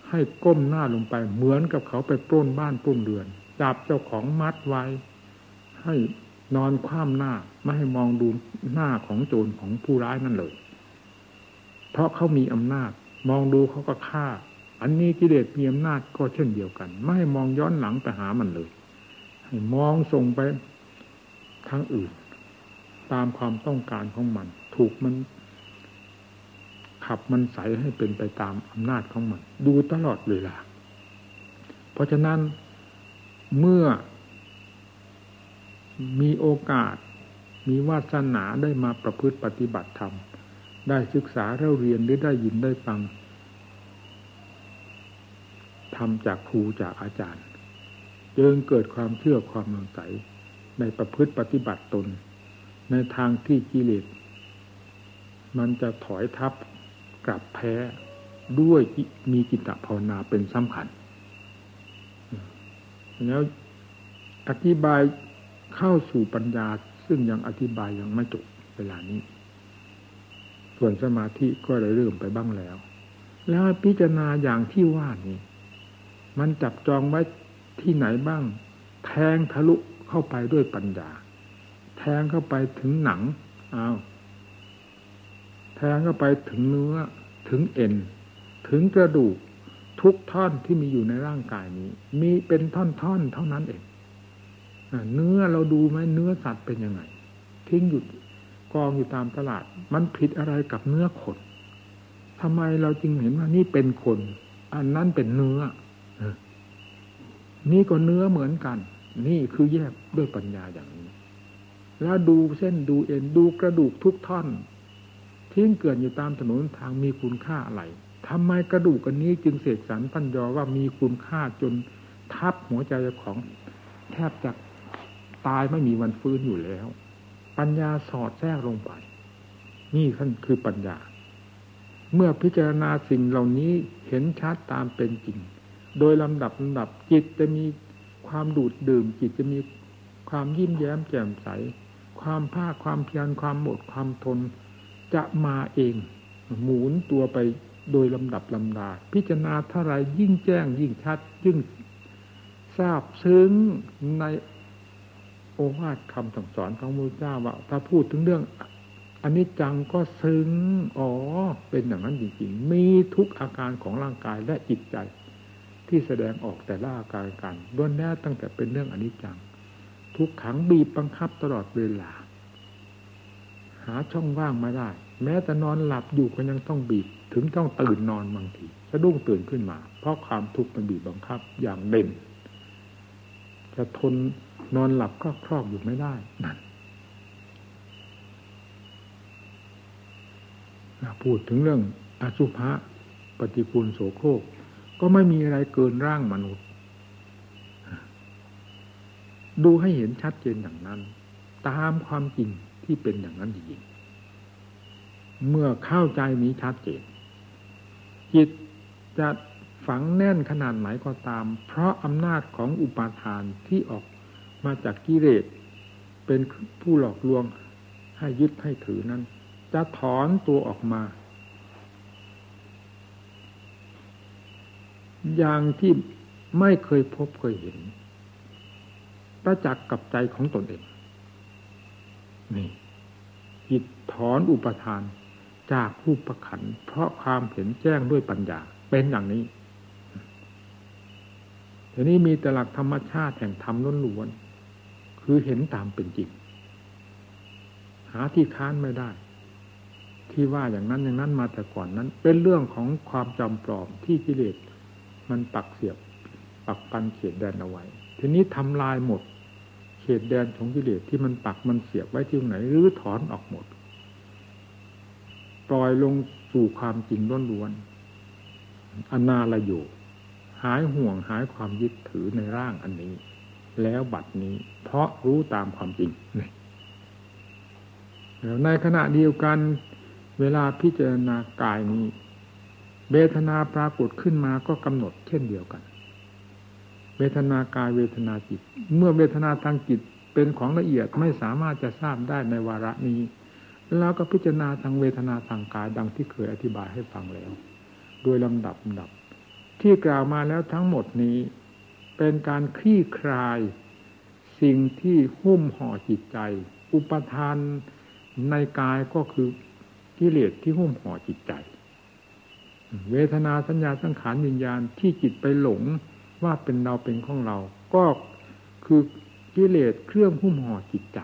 ให้ก้มหน้าลงไปเหมือนกับเขาไปปล้นบ้านปล้นเรือน จับเจ้าของมัดไว้ ให้นอนคว่ำหน้าไม่ให้มองดูหน้าของโจรของผู้ร้ายนั่นเลย เพราะเขามีอำนาจ มองดูเขาก็ฆ่า อันนี้กิเลสมีอำนาจก็เช่นเดียวกัน ไม่ให้มองย้อนหลังไปหามันเลย ให้มองส่งไปทางอื่น ตามความต้องการของมัน ถูกมัน ขับมันใสให้เป็นไปตามอำนาจของมัน ดูตลอดเวลา เพราะฉะนั้นเมื่อมีโอกาส มีวาสนาได้มาประพฤติปฏิบัติธรรม ได้ศึกษาเล่าเรียนหรือได้ยินได้ฟังทำจากครูจากอาจารย์จึงเกิดความเชื่อความมั่นใจในประพฤติปฏิบัติตน ในทางที่กิเลสมันจะถอยทับกลับแพ้ด้วยมีจิตภาวนาเป็นสำคัญ แล้วอธิบายเข้าสู่ปัญญาซึ่งยังอธิบายยังไม่จบเวลานี้ ส่วนสมาธิก็ได้เริ่มไปบ้างแล้ว แล้วพิจารณาอย่างที่ว่านี้มันจับจองไว้ที่ไหนบ้าง แทงทะลุเข้าไปด้วยปัญญา แทงเข้าไปถึงหนังอ้าวแทงเข้าไปถึงเนื้อ ถึงเอ็น ถึงกระดูกทุกท่อนที่มีอยู่ในร่างกายนี้ มีเป็นท่อนๆเท่านั้นเองเนื้อเราดูไหมเนื้อสัตว์เป็นยังไง ทิ้งหยุดกองอยู่ตามตลาด มันผิดอะไรกับเนื้อขนทำไมเราจึงเห็นว่านี่เป็นคน อันนั้นเป็นเนื้อนี่ก็เนื้อเหมือนกัน นี่คือแยกด้วยปัญญาอย่างนี้ แล้วดูเส้นดูเอ็นดูกระดูกทุกท่อน ทิ้งเกลื่อนอยู่ตามถนนทางมีคุณค่าอะไรทำไมกระดูกอันนี้จึงเสกสรรปัญญาว่ามีคุณค่าจนทับหัวใจของแทบจะตายไม่มีวันฟื้นอยู่แล้ว ปัญญาสอดแทรกลงไป นี่ขั้นคือปัญญา เมื่อพิจารณาสิ่งเหล่านี้เห็นชัดตามเป็นจริง โดยลำดับลำดับจิตจะมีความดูดดื่ม จิตจะมีความยิ้มแย้มแจ่มใส ความภาคความเพียรความหมดความทน จะมาเอง หมุนตัวไปโดยลำดับลำดา พิจารณาเท่าไรยิ่งแจ้งยิ่งชัดยิ่งทราบซึ้งในโอวาทคำสั่งสอนของพระเจ้าว่า ถ้าพูดถึงเรื่องอันนี้จังก็ซึ้ง อ๋อ เป็นอย่างนั้นจริงๆ มีทุกอาการของร่างกายและจิตใจ ที่แสดงออกแต่ละอาการกันล้วนแน่ตั้งแต่เป็นเรื่องอนิจจัง ทุกขังบีบบังคับตลอดเวลา หาช่องว่างมาได้ แม้แต่นอนหลับอยู่ก็ยังต้องบีบ ถึงต้องตื่นนอนบางทีสะดุ้งตื่นขึ้นมา เพราะความทุกข์มันบีบบังคับอย่างเด่นจะทนนอนหลับก็ครอบอยู่ไม่ได้นั่นพูดถึงเรื่องอสุภะปฏิกูลโสโครกก็ไม่มีอะไรเกินร่างมนุษย์ ดูให้เห็นชัดเจนอย่างนั้น ตามความจริงที่เป็นอย่างนั้นจริงเมื่อเข้าใจนี้ชัดเจนจิตจะฝังแน่นขนาดไหนก็ตาม เพราะอำนาจของอุปาทานที่ออกมาจากกิเลสเป็นผู้หลอกลวงให้ยึดให้ถือนั้น จะถอนตัวออกมา อย่างที่ไม่เคยพบเคยเห็น ประจักษ์กับใจของตนเอง นี่จิตถอนอุปทานจากผู้ประขัน เพราะความเห็นแจ้งด้วยปัญญาเป็นอย่างนี้ทีนี้มีแต่หลักธรรมชาติแห่งธรรมล้วนคือเห็นตามเป็นจริง หาที่ค้านไม่ได้ ที่ว่าอย่างนั้นอย่างนั้นมาแต่ก่อนนั้น เป็นเรื่องของความจำปลอมที่กิเลสมันปักเสียบปักปันเขียนแดนเอาไว้ ทีนี้ทำลายหมด เขตแดนของกิเลสที่มันปักมันเสียบไว้ที่ไหนหรือถอนออกหมด ปล่อยลงสู่ความจริงล้วนๆอนาลโยหายห่วงหายความยึดถือในร่างอันนี้ แล้วบัดนี้ เพราะรู้ตามความจริงแล้วในขณะเดียวกันเวลาพิจารณากายนี้เวทนาปรากฏขึ้นมาก็กำหนดเช่นเดียวกัน เวทนากายเวทนาจิต เมื่อเวทนาทางจิตเป็นของละเอียดไม่สามารถจะทราบได้ในวาระนี้ แล้วก็พิจารณาทางเวทนาทางกายดังที่เคยอธิบายให้ฟังแล้ว โดยลำดับลำดับ ที่กล่าวมาแล้วทั้งหมดนี้ เป็นการคลี่คลาย สิ่งที่หุ้มห่อจิตใจ อุปทานในกายก็คือกิเลสที่หุ้มห่อจิตใจ เวทนาสัญญาสังขารวิญญาณที่จิตไปหลง ว่าเป็นเราเป็นของเรา ก็คือกิเลสเครื่องหุ้มห่อจิตใจ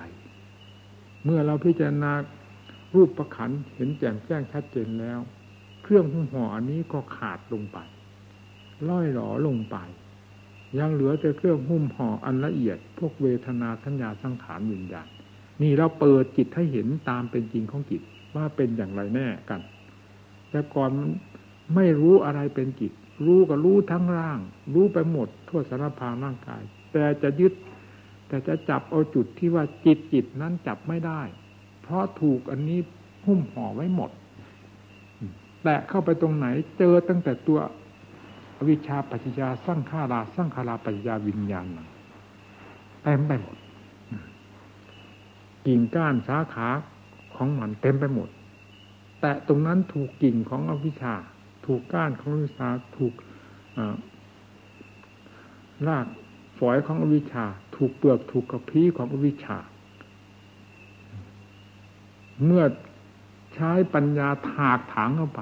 เมื่อเราพิจารณารูปประขันเห็นแจ่มแจ้งชัดเจนแล้ว เครื่องหุ้มห่ออันนี้ก็ขาดลงไปล่อยหลอลงไป ยังเหลือแต่เครื่องหุ้มห่ออันละเอียด พวกเวทนาสัญญาสังขารวิญญาณนี่เราเปิดจิตให้เห็นตามเป็นจริงของจิตว่าเป็นอย่างไรแน่กัน แต่ก่อนไม่รู้อะไรเป็นจิต รู้ก็รู้ทั้งร่าง รู้ไปหมดทั่วสารพางร่างกาย แต่จะยึด แต่จะจับเอาจุดที่ว่าจิตจิตนั้นจับไม่ได้ เพราะถูกอันนี้หุ้มห่อไว้หมดแต่เข้าไปตรงไหนเจอตั้งแต่ตัวอวิชชาปัจจยาสร้างขาราสร้างคาราปัจจยาวิญญาณเต็มไปหมดกิ่งก้านสาขาของมันเต็มไปหมด แต่ตรงนั้นถูกกิ่งของอวิชชา ถูกก้านของอวิชชาถูกรากฝอยของอวิชชา ถูกเปลือกถูกกระพี้ของอวิชชา เมื่อใช้ปัญญาถากถางเข้าไป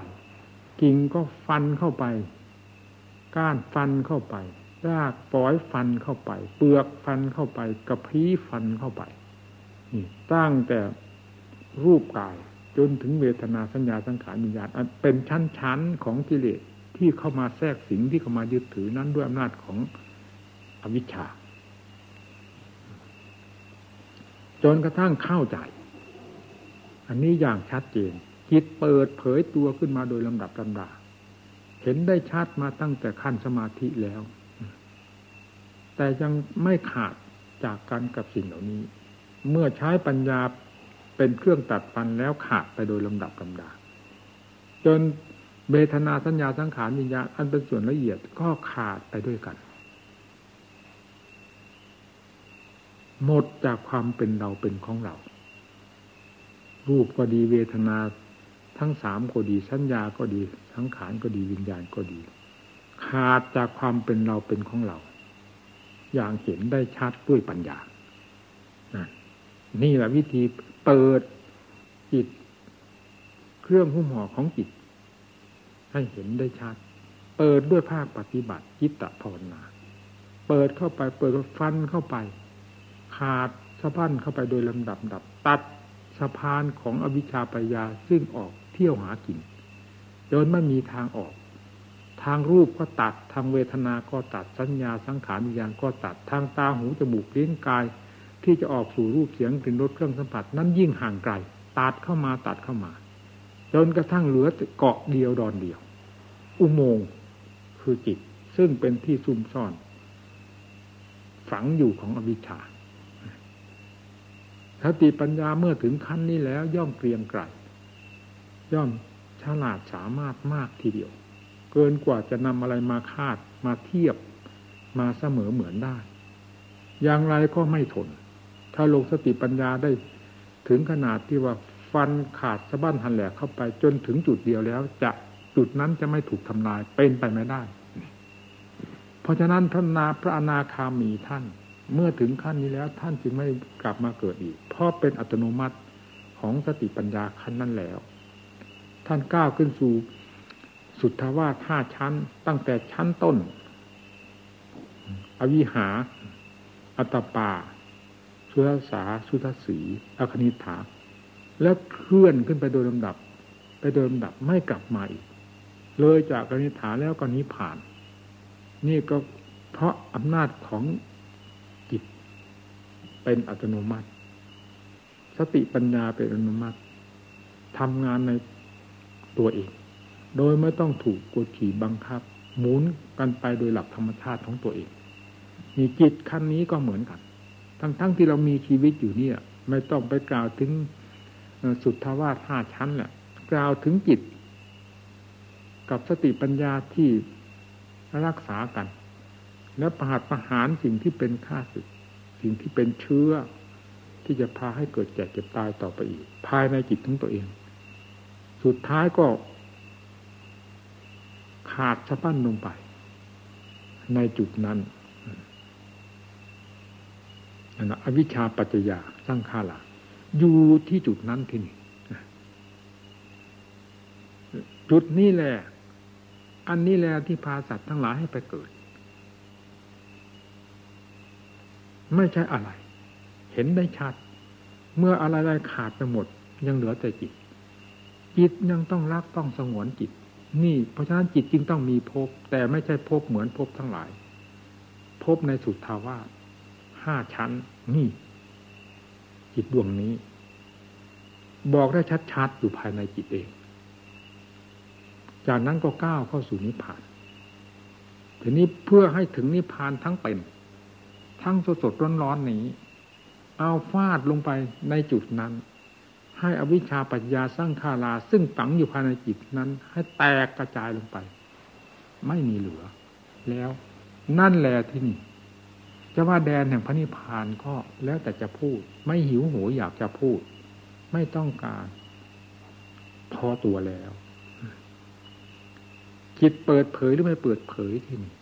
กิ่งก็ฟันเข้าไป ก้านฟันเข้าไป รากฝอยฟันเข้าไป เปลือกฟันเข้าไป กระพี้ฟันเข้าไปนี่ตั้งแต่รูปกาย จนถึงเวทนาสัญญาสังขารวิญญาณเป็นชั้นๆของกิเลสที่เข้ามาแทรกสิงที่เข้ามายึดถือนั้นด้วยอำนาจของอวิชชา จนกระทั่งเข้าใจ อันนี้อย่างชัดเจนจิตเปิดเผยตัวขึ้นมาโดยลำดับลำดาเห็นได้ชัดมาตั้งแต่ขั้นสมาธิแล้ว แต่ยังไม่ขาดจากกันกับสิ่งเหล่านี้ เมื่อใช้ปัญญา เป็นเครื่องตัดฟันแล้วขาดไปโดยลำดับลำดา จนเบทนาสัญญาสังขารวิญญาณอันเป็นส่วนละเอียดก็ขาดไปด้วยกัน หมดจากความเป็นเราเป็นของเรา รูปก็ดีเวทนาทั้งสามก็ดีสัญญาก็ดีสังขารก็ดีวิญญาณก็ดี ขาดจากความเป็นเราเป็นของเรา อย่างเห็นได้ชัดด้วยปัญญา นี่แหละวิธี เปิดจิต เครื่องหุ้มห่อของจิต ให้เห็นได้ชัด เปิดด้วยภาคปฏิบัติจิตตภาวนา เปิดเข้าไปเปิดฟันเข้าไป ขาดสะพันเข้าไปโดยลำดับดับ ตัดสะพานของอวิชชาปัญญาซึ่งออกเที่ยวหากินจนไม่มีทางออก ทางรูปก็ตัด ทางเวทนาก็ตัดสัญญาสังขารวิญญาณก็ตัด ทางตาหูจมูกลิ้นกาย ที่จะออกสู่รูปเสียงกลิ่นรสเครื่องสัมผัส นั้นยิ่งห่างไกลตัดเข้ามาตัดเข้ามาจนกระทั่งเหลือเกาะเดียวดอนเดียว อุโมงค์คือจิต ซึ่งเป็นที่ซุ่มซ่อนฝังอยู่ของอวิชชาสติปัญญาเมื่อถึงขั้นนี้แล้วย่อมเกรียงไกรย่อมฉลาดสามารถมากทีเดียว เกินกว่าจะนำอะไรมาคาดมาเทียบมาเสมอเหมือนได้ อย่างไรก็ไม่ทน ถ้าลงสติปัญญาได้ถึงขนาดที่ว่าฟันขาดสะบั้นหันแหลกเข้าไป จนถึงจุดเดียวแล้ว จะจุดนั้นจะไม่ถูกทำลายเป็นไปไม่ได้ เพราะฉะนั้นท่านนาพระอนาคามีท่าน เมื่อถึงขั้นนี้แล้ว ท่านจึงไม่กลับมาเกิดอีก เพราะเป็นอัตโนมัติของสติปัญญาขั้นนั้นแล้ว ท่านก้าวขึ้นสู่สุทธาวาสห้าชั้น ตั้งแต่ชั้นต้น อวิหา อัตปา สุทสาสุทสีอคณิฐาแล้วเคลื่อนขึ้นไปโดยลำดับ ไปเดินดับไม่กลับมาอีก เลยจากกนิฐานแล้วก็นี้ผ่าน นี่ก็เพราะอำนาจของจิตเป็นอัตโนมัติ สติปัญญาเป็นอัตโนมัติทำงานในตัวเอง โดยไม่ต้องถูกกดขี่บังคับ หมุนกันไปโดยหลักธรรมชาติของตัวเอง มีจิตขั้นนี้ก็เหมือนกัน ทั้งๆทที่เรามีชีวิตอยู่เนี่ยไม่ต้องไปกล่าวถึงสุทธาวาสห้าชั้นแหละกล่าวถึงจิต กับสติปัญญาที่รักษากัน และประหัตประหารสิ่งที่เป็นข้าศึก สิ่งที่เป็นเชื้อ ที่จะพาให้เกิดแก่เจ็บตายต่อไปอีก ภายในจิตของตัวเอง สุดท้ายก็ ขาดสะบั้นลงไป ในจุดนั้น นะอวิชชาปัจจยาสร้างขาลาอยู่ที่จุดนั้นที่นี่จุดนี้แหละ อันนี้แหละที่พาสัตว์ทั้งหลายให้ไปเกิด ไม่ใช่อะไร เห็นได้ชัด เมื่ออะไรๆขาดไปหมด ยังเหลือแต่จิต จิตยังต้องรักต้องสงวนจิต นี่เพราะฉะนั้นจิตจึงต้องมีภพแต่ไม่ใช่ภพเหมือนภพทั้งหลายภพในสุทธาวาส ห้าชั้น นี่ จิตดวงนี้ บอกได้ชัดๆอยู่ภายในจิตเอง จากนั้นก็ก้าวเข้าสู่นิพพานทีนี้เพื่อให้ถึงนิพพานทั้งเป็น ทั้งสดสดร้อนร้อนนี้ เอาฟาดลงไปในจุดนั้น ให้อวิชชาปัญญาสร้างคาราซึ่งฝังอยู่ภายในจิตนั้น ให้แตกกระจายลงไป ไม่มีเหลือ แล้วนั่นแหละที่นี่ จะว่าแดนแห่งพระนิพพานก็แล้วแต่จะพูด ไม่หิวโหยอยากจะพูด ไม่ต้องการพอตัวแล้วจิตเปิดเผยหรือไม่เปิดเผยที่นี่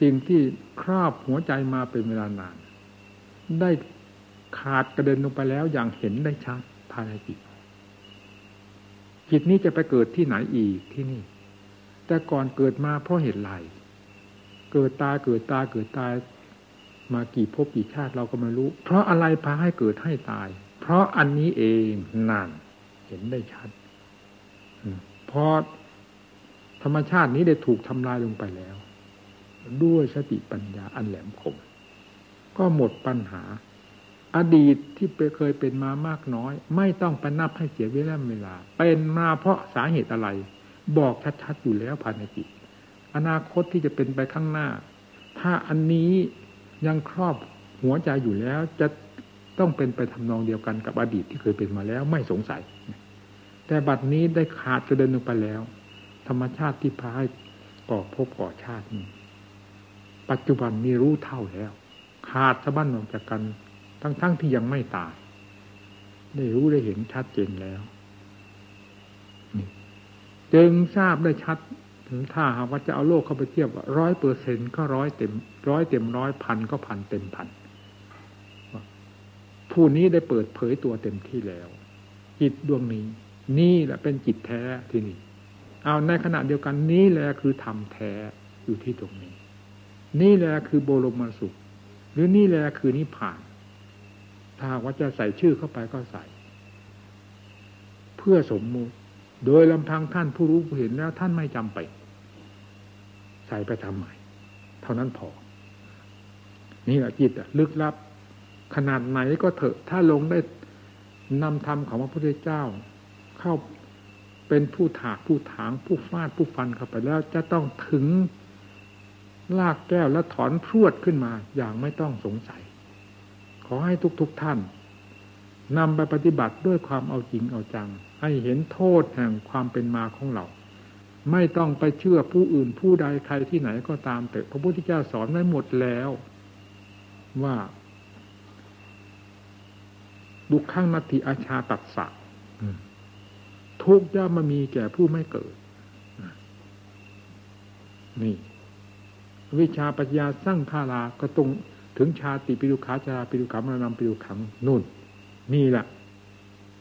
สิ่งที่ครอบหัวใจมาเป็นเวลานาน ได้ขาดกระเด็นลงไปแล้วอย่างเห็นได้ชัดภายในจิตจิตนี้จะไปเกิดที่ไหนอีกที่นี่ แต่ก่อนเกิดมาเพราะเหตุไรเกิดตายเกิดตายเกิดตาย มากี่ภพกี่ชาติเราก็ไม่รู้ เพราะอะไรพาให้เกิดให้ตาย เพราะอันนี้เองนั่นเห็นได้ชัดพอธรรมชาตินี้ได้ถูกทำลายลงไปแล้ว ด้วยสติปัญญาอันแหลมคม ก็หมดปัญหา อดีตที่เคยเป็นมามากน้อย ไม่ต้องไปนับให้เสียเวลาเวลา เป็นมาเพราะสาเหตุอะไร บอกชัดๆอยู่แล้วภายในจิตอนาคตที่จะเป็นไปข้างหน้า ถ้าอันนี้ ยังครอบหัวใจอยู่แล้ว จะต้องเป็นไปทำนองเดียวกันกับอดีตที่เคยเป็นมาแล้วไม่สงสัย แต่บัดนี้ได้ขาดกระเด็นลงไปแล้ว ธรรมชาติที่พาให้ก่อภพก่อชาตินี้ ปัจจุบันมีรู้เท่าแล้ว ขาดสะบั้นออกจากกัน ทั้งๆทที่ยังไม่ตาย ได้รู้ได้เห็นชัดเจนแล้วจึงทราบได้ชัด ถ้าหากว่าจะเอาโลกเข้าไปเทียบร้อยเปอร์เซ็นก็ร้อยเต็มร้อยเต็มร้อยพันก็พันเต็มพันผู้นี้ได้เปิดเผยตัวเต็มที่แล้ว จิตดวงนี้ นี่แหละเป็นจิตแท้ที่นี่ เอาในขณะเดียวกันนี้แหละคือธรรมแท้อยู่ที่ตรงนี้ นี่แหละคือโบรมสุข หรือนี่แหละคือนิพพาน ถ้าว่าจะใส่ชื่อเข้าไปก็ใส่ เพื่อสมมุติ โดยลำพังท่านผู้รู้ผู้เห็นแล้ว ท่านไม่จำไป ใส่ไปทำใหม่ เท่านั้นพอ นี่แหละจิตลึกลับ ขนาดไหนก็เถอะ ถ้าลงได้นำธรรมของพระพุทธเจ้า เข้าเป็นผู้ถากผู้ถางผู้ฟาดผู้ฟันเข้าไปแล้วจะต้องถึงลากแก้วและถอนพรวดขึ้นมา อย่างไม่ต้องสงสัย ขอให้ทุกๆทท่านนำไปปฏิบัติด้วยความเอาจริงเอาจัง ให้เห็นโทษแห่งความเป็นมาของเรา ไม่ต้องไปเชื่อผู้อื่นผู้ใดใครที่ไหนก็ตามแต่พระพุทธเจ้าสอนไว้หมดแล้ว ว่าดุข้างนัตติอาชาตัดสะทุกย่อมมามีแก่ผู้ไม่เกิด นี่ วิชาปัญญาสร้างคาราก็ตรงถึงชาติปิดุขาชาปิดุขามรณะปิดุขังนุ่น นี่แหละ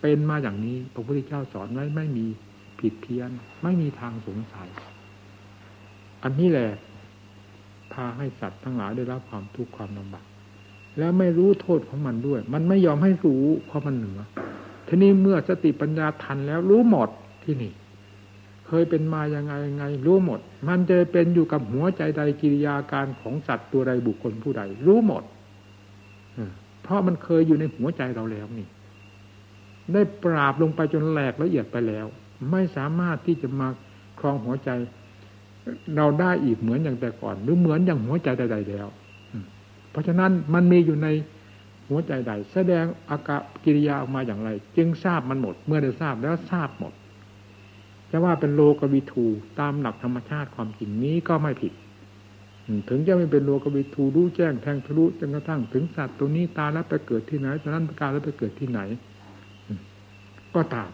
เป็นมาอย่างนี้พระพุทธเจ้าสอนไว้ไม่มีผิดเพี้ยน ไม่มีทางสงสัย อันนี้แหละพาให้สัตว์ทั้งหลายได้รับความทุกข์ความลำบากแล้วไม่รู้โทษของมันด้วย มันไม่ยอมให้รู้เพราะมันเหนือทีนี้เมื่อสติปัญญาทันแล้วรู้หมดที่นี่ เคยเป็นมายังไงยังไง รู้หมด มันจะเป็นอยู่กับหัวใจใดกิริยาการของสัตว์ตัวใดบุคคลผู้ใด รู้หมดเพราะมันเคยอยู่ในหัวใจเราแล้วนี่ ได้ปราบลงไปจนแหลกละเอียดไปแล้ว ไม่สามารถที่จะมาครองหัวใจ เราได้อีกเหมือนอย่างแต่ก่อน หรือเหมือนอย่างหัวใจใดๆแล้ว เพราะฉะนั้นมันมีอยู่ในหัวใจใด แสดงอาการกิริยาออกมาอย่างไร จึงทราบมันหมด เมื่อได้ทราบแล้วทราบหมดจะว่าเป็นโลกวิทูตามหลักธรรมชาติความจริงนี้ก็ไม่ผิดถึงจะไม่เป็นโลกวิทูรู้แจ้งแทงทะลุจนกระทั่งถึงสัตว์ตัวนี้ตาแล้วไปเกิดที่ไหนตอนนั้นการแล้วไปเกิดที่ไหน ก็ตาม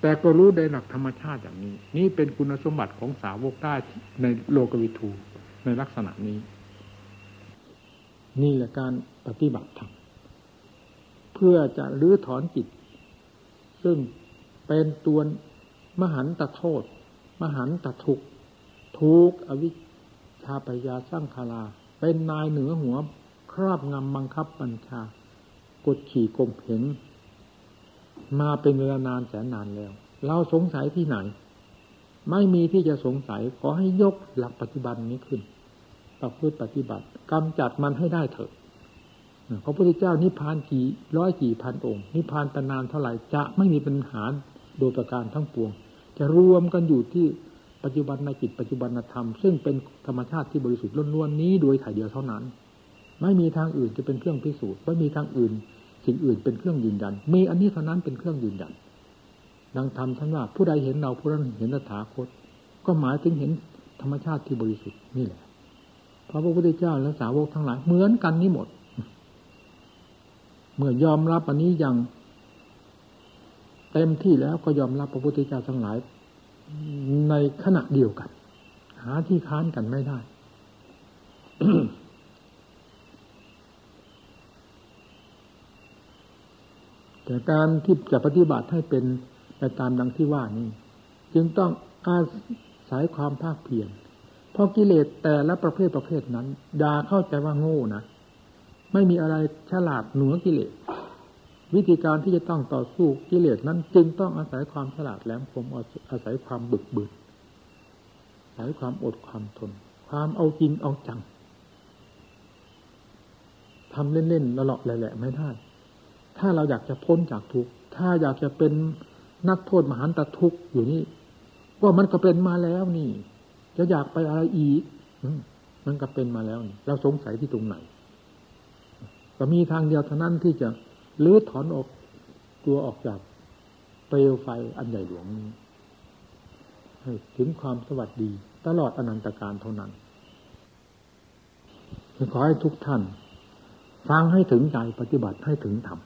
แต่ก็รู้ในหลักธรรมชาติอย่างนี้ นี่เป็นคุณสมบัติของสาวกได้ในโลกวิทูในลักษณะนี้ นี่แหละการปฏิบัติธรรมเพื่อจะรื้อถอนจิต ซึ่งเป็นตัวมหันตโทษ มหันตทุกทุกอวิชชาปยาสร้างคารา เป็นนายเหนือหัวครอบงำบังคับบัญชากดขี่กลมเห็น มาเป็นเวลานานแสนนานแล้ว เราสงสัยที่ไหน ไม่มีที่จะสงสัยขอให้ยกหลักปัจจุบันนี้ขึ้นประพฤติปฏิบัติกำจัดมันให้ได้เถอะพระพุทธเจ้านิพพานกี่ร้อยกี่พันองค์นิพพานตนานเท่าไหร่จะไม่มีปัญหาโดยประการทั้งปวง จะรวมกันอยู่ที่ปัจจุบันในจิตปัจจุบันธรรม ซึ่งเป็นธรรมชาติที่บริสุทธิ์ล้วนๆนี้โดยถ่ายเดียวเท่านั้น ไม่มีทางอื่นจะเป็นเครื่องพิสูจน์ไม่มีทางอื่น สิ่งอื่นเป็นเครื่องยืนยัน มีอันนี้เท่านั้นเป็นเครื่องยืนยัน ดังธรรมท่านว่าผู้ใดเห็นเราผู้นั้นเห็นตถาคต ก็หมายถึงเห็นธรรมชาติที่บริสุทธิ์นี่แหละพระพุทธเจ้าและสาวกทั้งหลายเหมือนกันนี่หมด เมื่อยอมรับอันนี้อย่างเต็มที่แล้วก็ยอมรับพระพุทธเจ้าทั้งหลาย ในขณะเดียวกัน หาที่ค้านกันไม่ได้ แต่การที่จะปฏิบัติให้เป็นไปตามดังที่ว่านี้ จึงต้องอาศัยความภาคเพียรเพราะกิเลสแต่ละประเภทประเภทนั้นอย่าเข้าใจว่าโง่นะไม่มีอะไรฉลาดเหนือกิเลส วิธีการที่จะต้องต่อสู้กิเลสนั้น จึงต้องอาศัยความฉลาดแหลมคมอาศัยความบึกบึนอาศัยความอดความทน ความเอาจริงเอาจังทำเล่นๆละหลอกแหละไม่ได้ ถ้าเราอยากจะพ้นจากทุกข์ถ้าอยากจะเป็นนักโทษมหันตทุกข์อยู่นี่ว่ามันก็เป็นมาแล้วนี่ จะอยากไปอะไรอีกมันก็เป็นมาแล้วนี่เราสงสัยที่ตรงไหนก็มีทางเดียวเท่านั้นที่จะลื้อถอนออกตัวออกจากเปลวไฟอันใหญ่หลวงนี้ให้ถึงความสวัสดี ตลอดอนันตการเท่านั้นขอให้ทุกท่านฟังให้ถึงใจปฏิบัติให้ถึงธรรม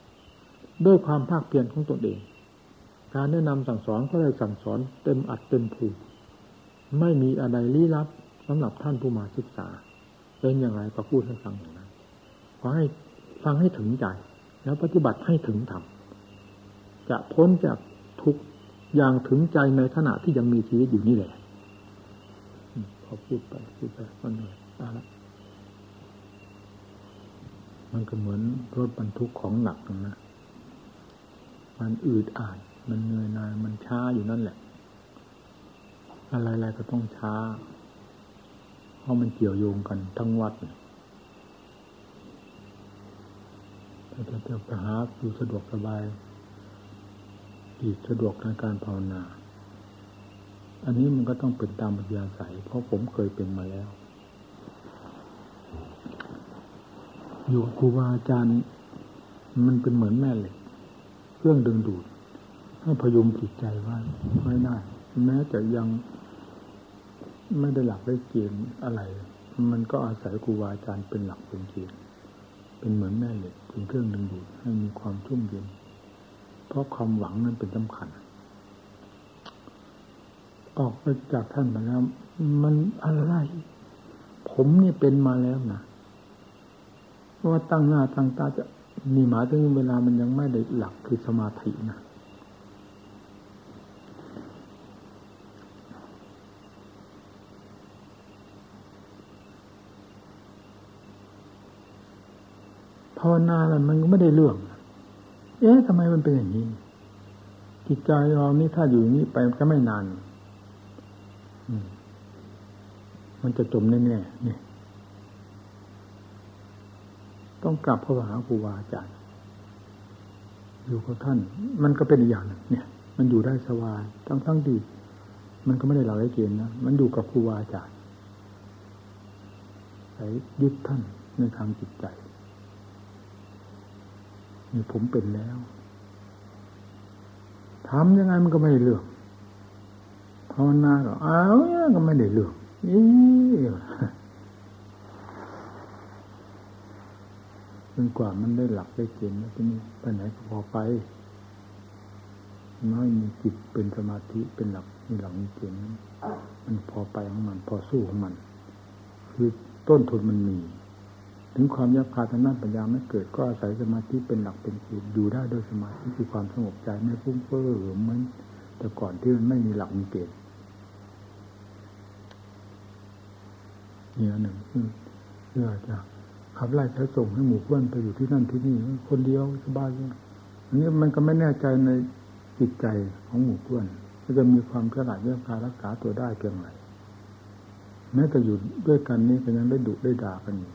ด้วยความภาคเพียรของตนเอง การแนะนำสั่งสอนก็เลยสั่งสอนเต็มอัดเต็มผูกไม่มีอะไรลี้ลับสำหรับท่านผู้มาศึกษา เป็นอย่างไรก็พูดให้ฟังอย่างนั้นขอให้ฟังให้ถึงใจ แล้วปฏิบัติให้ถึงธรรมจะพ้นจากทุกอย่างถึงใจในขณะที่ยังมีชีวิตอยู่นี่แหละพอพูดไปพูดไปก็เหนื่อยตาละมันก็เหมือนรถบรรทุกของหนักนะ มันอืดอาดมันเหนื่อยนายมันช้าอยู่นั่นแหละ อะไรๆก็ต้องช้า เพราะมันเกี่ยวโยงกันทั้งวัดถ้าจะเจียวไปหาอยู่สะดวกสบายอีกสะดวกในการภาวนา อันนี้มันก็ต้องเป็นตามปัญญาใสเพราะผมเคยเป็นมาแล้ว อยู่ครูบาอาจารย์มันเป็นเหมือนแม่เหล็ก รื่อง ดึงดูด ให้พยุงจิตใจไว้ไม่ได้แม้จะยังไม่ได้หลักได้เกณฑ์อะไร มันก็อาศัยครูบาอาจารย์เป็นหลักเป็นเกณฑ์เป็นเหมือนแม่เหล็กเป็นเครื่องดึงดูดให้มีความชุ่มเย็น เพราะความหวังนั้นเป็นสำคัญ ออกไปจากท่านมาแล้ว มันอะไร ผมนี่เป็นมาแล้วนะว่าตั้งหน้าตั้งตาจะ มีหมายถึงเวลามันยังไม่ได้หลักคือสมาธินะภาวนาแล้วมันก็ไม่ได้เรื่อง เอ๊ะทำไมมันเป็นอย่างนี้จิตใจเรานี่ถ้าอยู่อย่างนี้ไปก็ไม่นาน มันจะจมแน่ๆเนี่ย ต้องกลับเข้าหาครูบาอาจารย์อยู่กับท่าน มันก็เป็นอีกอย่างหนึ่งเนี่ย มันอยู่ได้สบายทั้งทั้งดี มันก็ไม่ได้หลักได้เกณฑ์นะมันอยู่กับครูบาอาจารย์ใส่ยึดท่านในทางจิตใจนี่ผมเป็นแล้วทำยังไงมันก็ไม่ได้เรื่องภาวนาก็อ้าวก็ไม่ได้เรื่องอี จนกว่ามันได้หลักได้เกณฑ์แล้วทีนี้ไปไหนก็พอไปน้อยมีจิตเป็นสมาธิเป็นหลักมีหลักมีเกณฑ์มันพอไปของมัน พอสู้ของมัน คือต้นทุนมันมี ถึงความยับคาทางด้านปัญญาไม่เกิดก็อาศัยสมาธิเป็นหลักเป็นเกณฑ์อยู่ได้โดยสมาธิคือความสงบใจไม่ฟุ้งเฟ้อเหมือนแต่ก่อนที่มันไม่มีหลักมีเกณฑ์นี่อันหนึ่งเพื่อจะ ขับไล่ใช้ส่งให้หมู่เพื่อนไปอยู่ที่นั่นที่นี่ คนเดียวสบายอันนี้มันก็ไม่แน่ใจในจิตใจของหมู่เพื่อนก็จะมีความฉลาดเรื่องการรักษาตัวได้เพียงไรแม้แต่อยู่ด้วยกันนี้ก็ยังได้ดุได้ด่ากันอยู่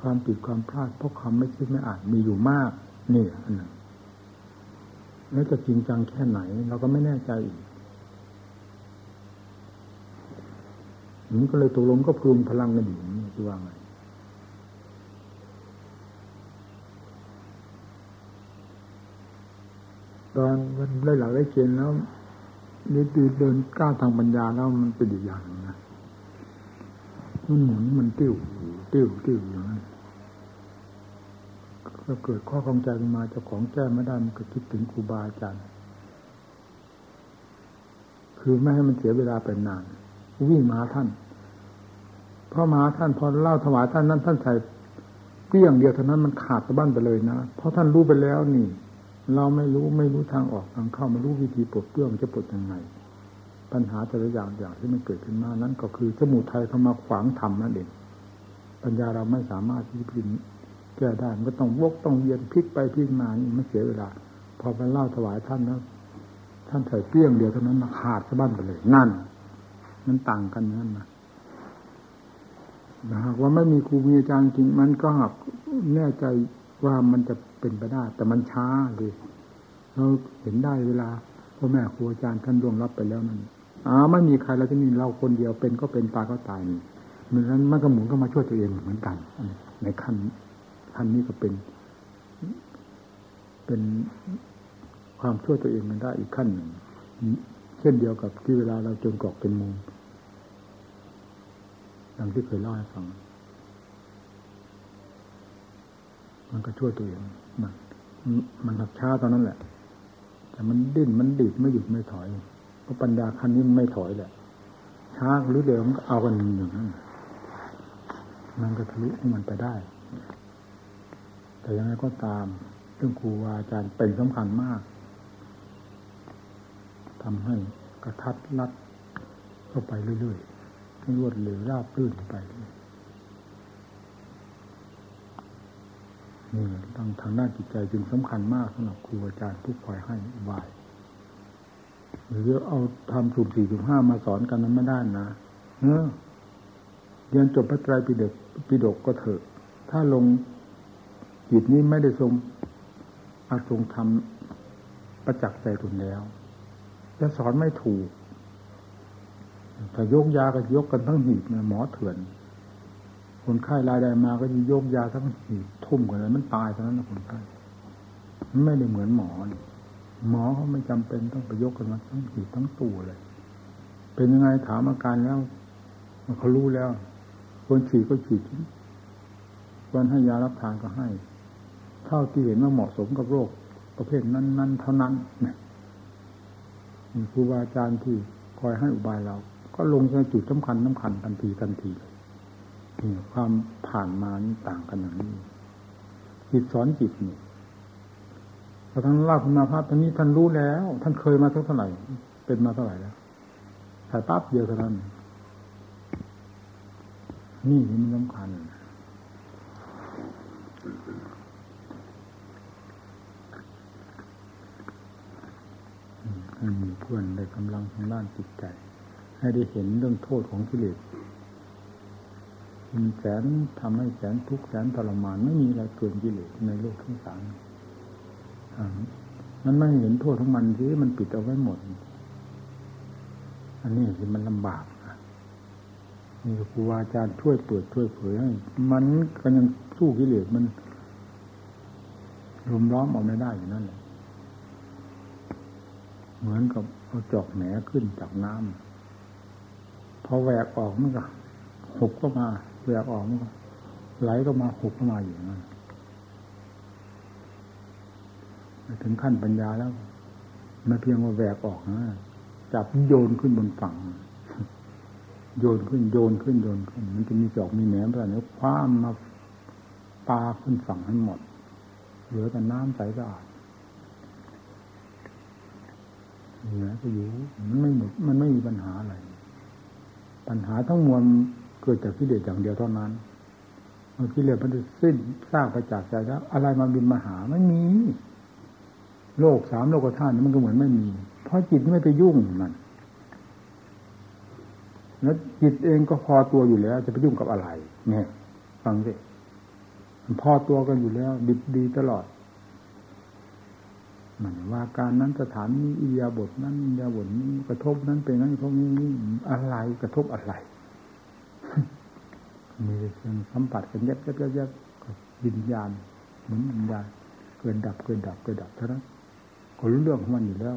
ความผิดความพลาดเพราะความไม่คิดไม่อ่านมีอยู่มากนี่อันหนั้นแล้วจะจริงจังแค่ไหน เราก็ไม่แน่ใจอีกมันก็เลยตกลงก็พึงพลังกันอยู่นี่คือว่าไง ตอนได้หลักได้เกณฑ์แล้วนี่เดินก้าวทางปัญญาแล้วมันเป็นอีกอย่างนะมันหมุนมันติ้วติ้วติ้วอย่างนั้นก็เกิดข้อข้องใจขึ้นมาเจ้าของแก้ไม่ได้มันก็คิดถึงครูบาอาจารย์คือไม่ให้มันเสียเวลาไปนานวิ่งมาท่านพอมาท่านพอเล่าถวายท่านนั้นท่านใส่เกลี้ยงเดียวเท่านั้นมันขาดสะบั้นไปเลยนะเพราะท่านรู้ไปแล้วนี่ เราไม่รู้ไม่รู้ทางออกทางเข้าไม่รู้วิธีปลดเปลื้องจะปลดยังไง ปัญหาแต่ละอย่างอย่างที่มันเกิดขึ้นมานั้นก็คือสมุทัยเข้ามาขวางธรรมนั่นเองปัญญาเราไม่สามารถที่จะแก้ได้มันก็ต้องวกต้องเยียนพลิกไปพลิกมานี่ไม่เสียเวลา พอไปเล่าถวายท่านแล้วท่านใส่เปรี้ยงเดียวเท่านั้นมาขาดสะบั้นไปเลย นั่น มันต่างกันนั่นนะหากว่าไม่มีครูมีอาจารย์จริงมันก็หักแน่ใจว่ามันจะ เป็นไปได้ แต่มันช้าเลยเราเห็นได้เวลาพ่อแม่ครูอาจารย์ท่านร่วงรับไปแล้วนั่นอ๋อไม่มีใครแล้วที่นี่เราคนเดียวเป็นก็เป็นตายก็ตายนี่เหมือนนั้นมันก็หมุนก็มาช่วยตัวเองเหมือนกันในขั้นขั้นนี้ก็เป็น เป็นความช่วยตัวเองมันได้อีกขั้นหนึ่งเช่นเดียวกับที่เวลาเราจนกรอกเป็นมุมดังที่เคยเล่าให้ฟัง มันก็ช่วยตัวเอง มันมันหักช้าตอนนั้นแหละ แต่มันดิ้นมันดิดไม่หยุดไม่ถอยเพราะปัญญาขั้นนี้มันไม่ถอยแหละช้าหรือเร็วมันก็เอากันอย่างนั้นมันก็ทะลุให้มันไปได้ แต่ยังไงก็ตามเรื่องครูอาจารย์เป็นสำคัญมากทำให้กระทัดรัดเข้าไปเรื่อยๆให้รวดเร็วราบรื่นไป นี่ทางทางด้านจิตใจจึงสำคัญมากสำหรับครูอาจารย์ผู้คอยให้วายหรือเอาทำสุ่มสี่สุ่มห้ามาสอนกันนั้นไม่ได้นะเนอะเรียนจบพระไตรปิฎกปิฎกก็เถอะ ถ้าลงจิตนี้ไม่ได้ทรงอาทรงทำประจักษ์ใจตนแล้ว จะสอนไม่ถูกถ้ายกยาก็ยกกันทั้งหีบเนี่ยหมอเถื่อน คนไข้รายใดมาก็ยกยาทั้งหีบทุ่มกันเลยมันตายเท่านั้นนะคนไข้มันไม่ได้เหมือนหมอหมอเขาไม่จำเป็นต้องไปยกกันมาทั้งหีบทั้งตู้เลย เป็นยังไงถามอาการแล้วมันเขารู้แล้ว คนฉีดก็ฉีดวันให้ยารับทานก็ให้ เท่าที่เห็นว่าเหมาะสมกับโรค ประเภทนั้น ๆ เท่านั้นนะมีครูบาอาจารย์ที่คอยให้อุบายเรา ก็ลงในจุดสำคัญสาคัญทันทีทันที ความผ่านมานี่ต่างกันอย่างนี้จิตสอนจิตนี่พอท่านเล่าคุณภาพท่านนี้ท่านรู้แล้ว ท่านเคยมาเท่าไหร่ เป็นมาเท่าไหร่แล้วถ่ายปั๊บเดียวเท่านั้นนี่มันสำคัญให้มู่เพื่อนได้กำลังทางด้านจิตใจ ให้ได้เห็นเรื่องโทษของกิเลส มันแสนทำให้แสนทุกข์แสนทรมานไม่มีอะไรเกินกิเลสในโลกทั้งสามมันไม่เห็นโทษของมันที่มันปิดเอาไว้หมด อันนี้คือมันลำบากนะนี่ครูบาอาจารย์ช่วยเปิดช่วยเผยให้มันก็ยังสู้กิเลสมันรุมล้อมออกไม่ได้อยู่นั่นแหละเหมือนกับเอาจอกแหนขึ้นจากน้ำพอแหวกออกมันก็หุบก็มา แหวกออกมันก็ไหลก็มาหุบก็มาอยู่นั่นถึงขั้นปัญญาแล้วไม่เพียงว่าแหวกออกนะจับโยนขึ้นบนฝั่ง โยนขึ้นโยนขึ้นโยนขึ้น มันจะมีจอกมีแหนมอะไรเนี่ยคว้ามมาปาขึ้นฝั่งให้หมด เหลือแต่น้ำใสสะอาดเหลือก็อยู่มันไม่หมดมันไม่มีปัญหาอะไร ปัญหาทั้งมวล เกิดจากกิเลสอย่างเดียวเท่านั้นเมื่อกิเลสมันจะสิ้นสร้างไปจากใจแล้ว อะไรมาบินมาหาไม่มี โลกสามโลกธาตุมันก็เหมือนไม่มี เพราะจิตไม่ไปยุ่งมันแล้วจิตเองก็พอตัวอยู่แล้ว จะไปยุ่งกับอะไร เนี่ย ฟังสิมันพอตัวกันอยู่แล้วดีดีตลอดมันว่าการนั้นสถานนี้อิยาบทนั้นอิยาบทนี้กระทบนั้นเป็นนั้นกระทบนี้อะไรกระทบอะไร มีเสียงสัมผัสกันยับยับยับยับวิญญาณเหมือนวิญญาณเกินดับเกินดับเกินดับเท่านั้นก็รู้เรื่องของมันอยู่แล้ว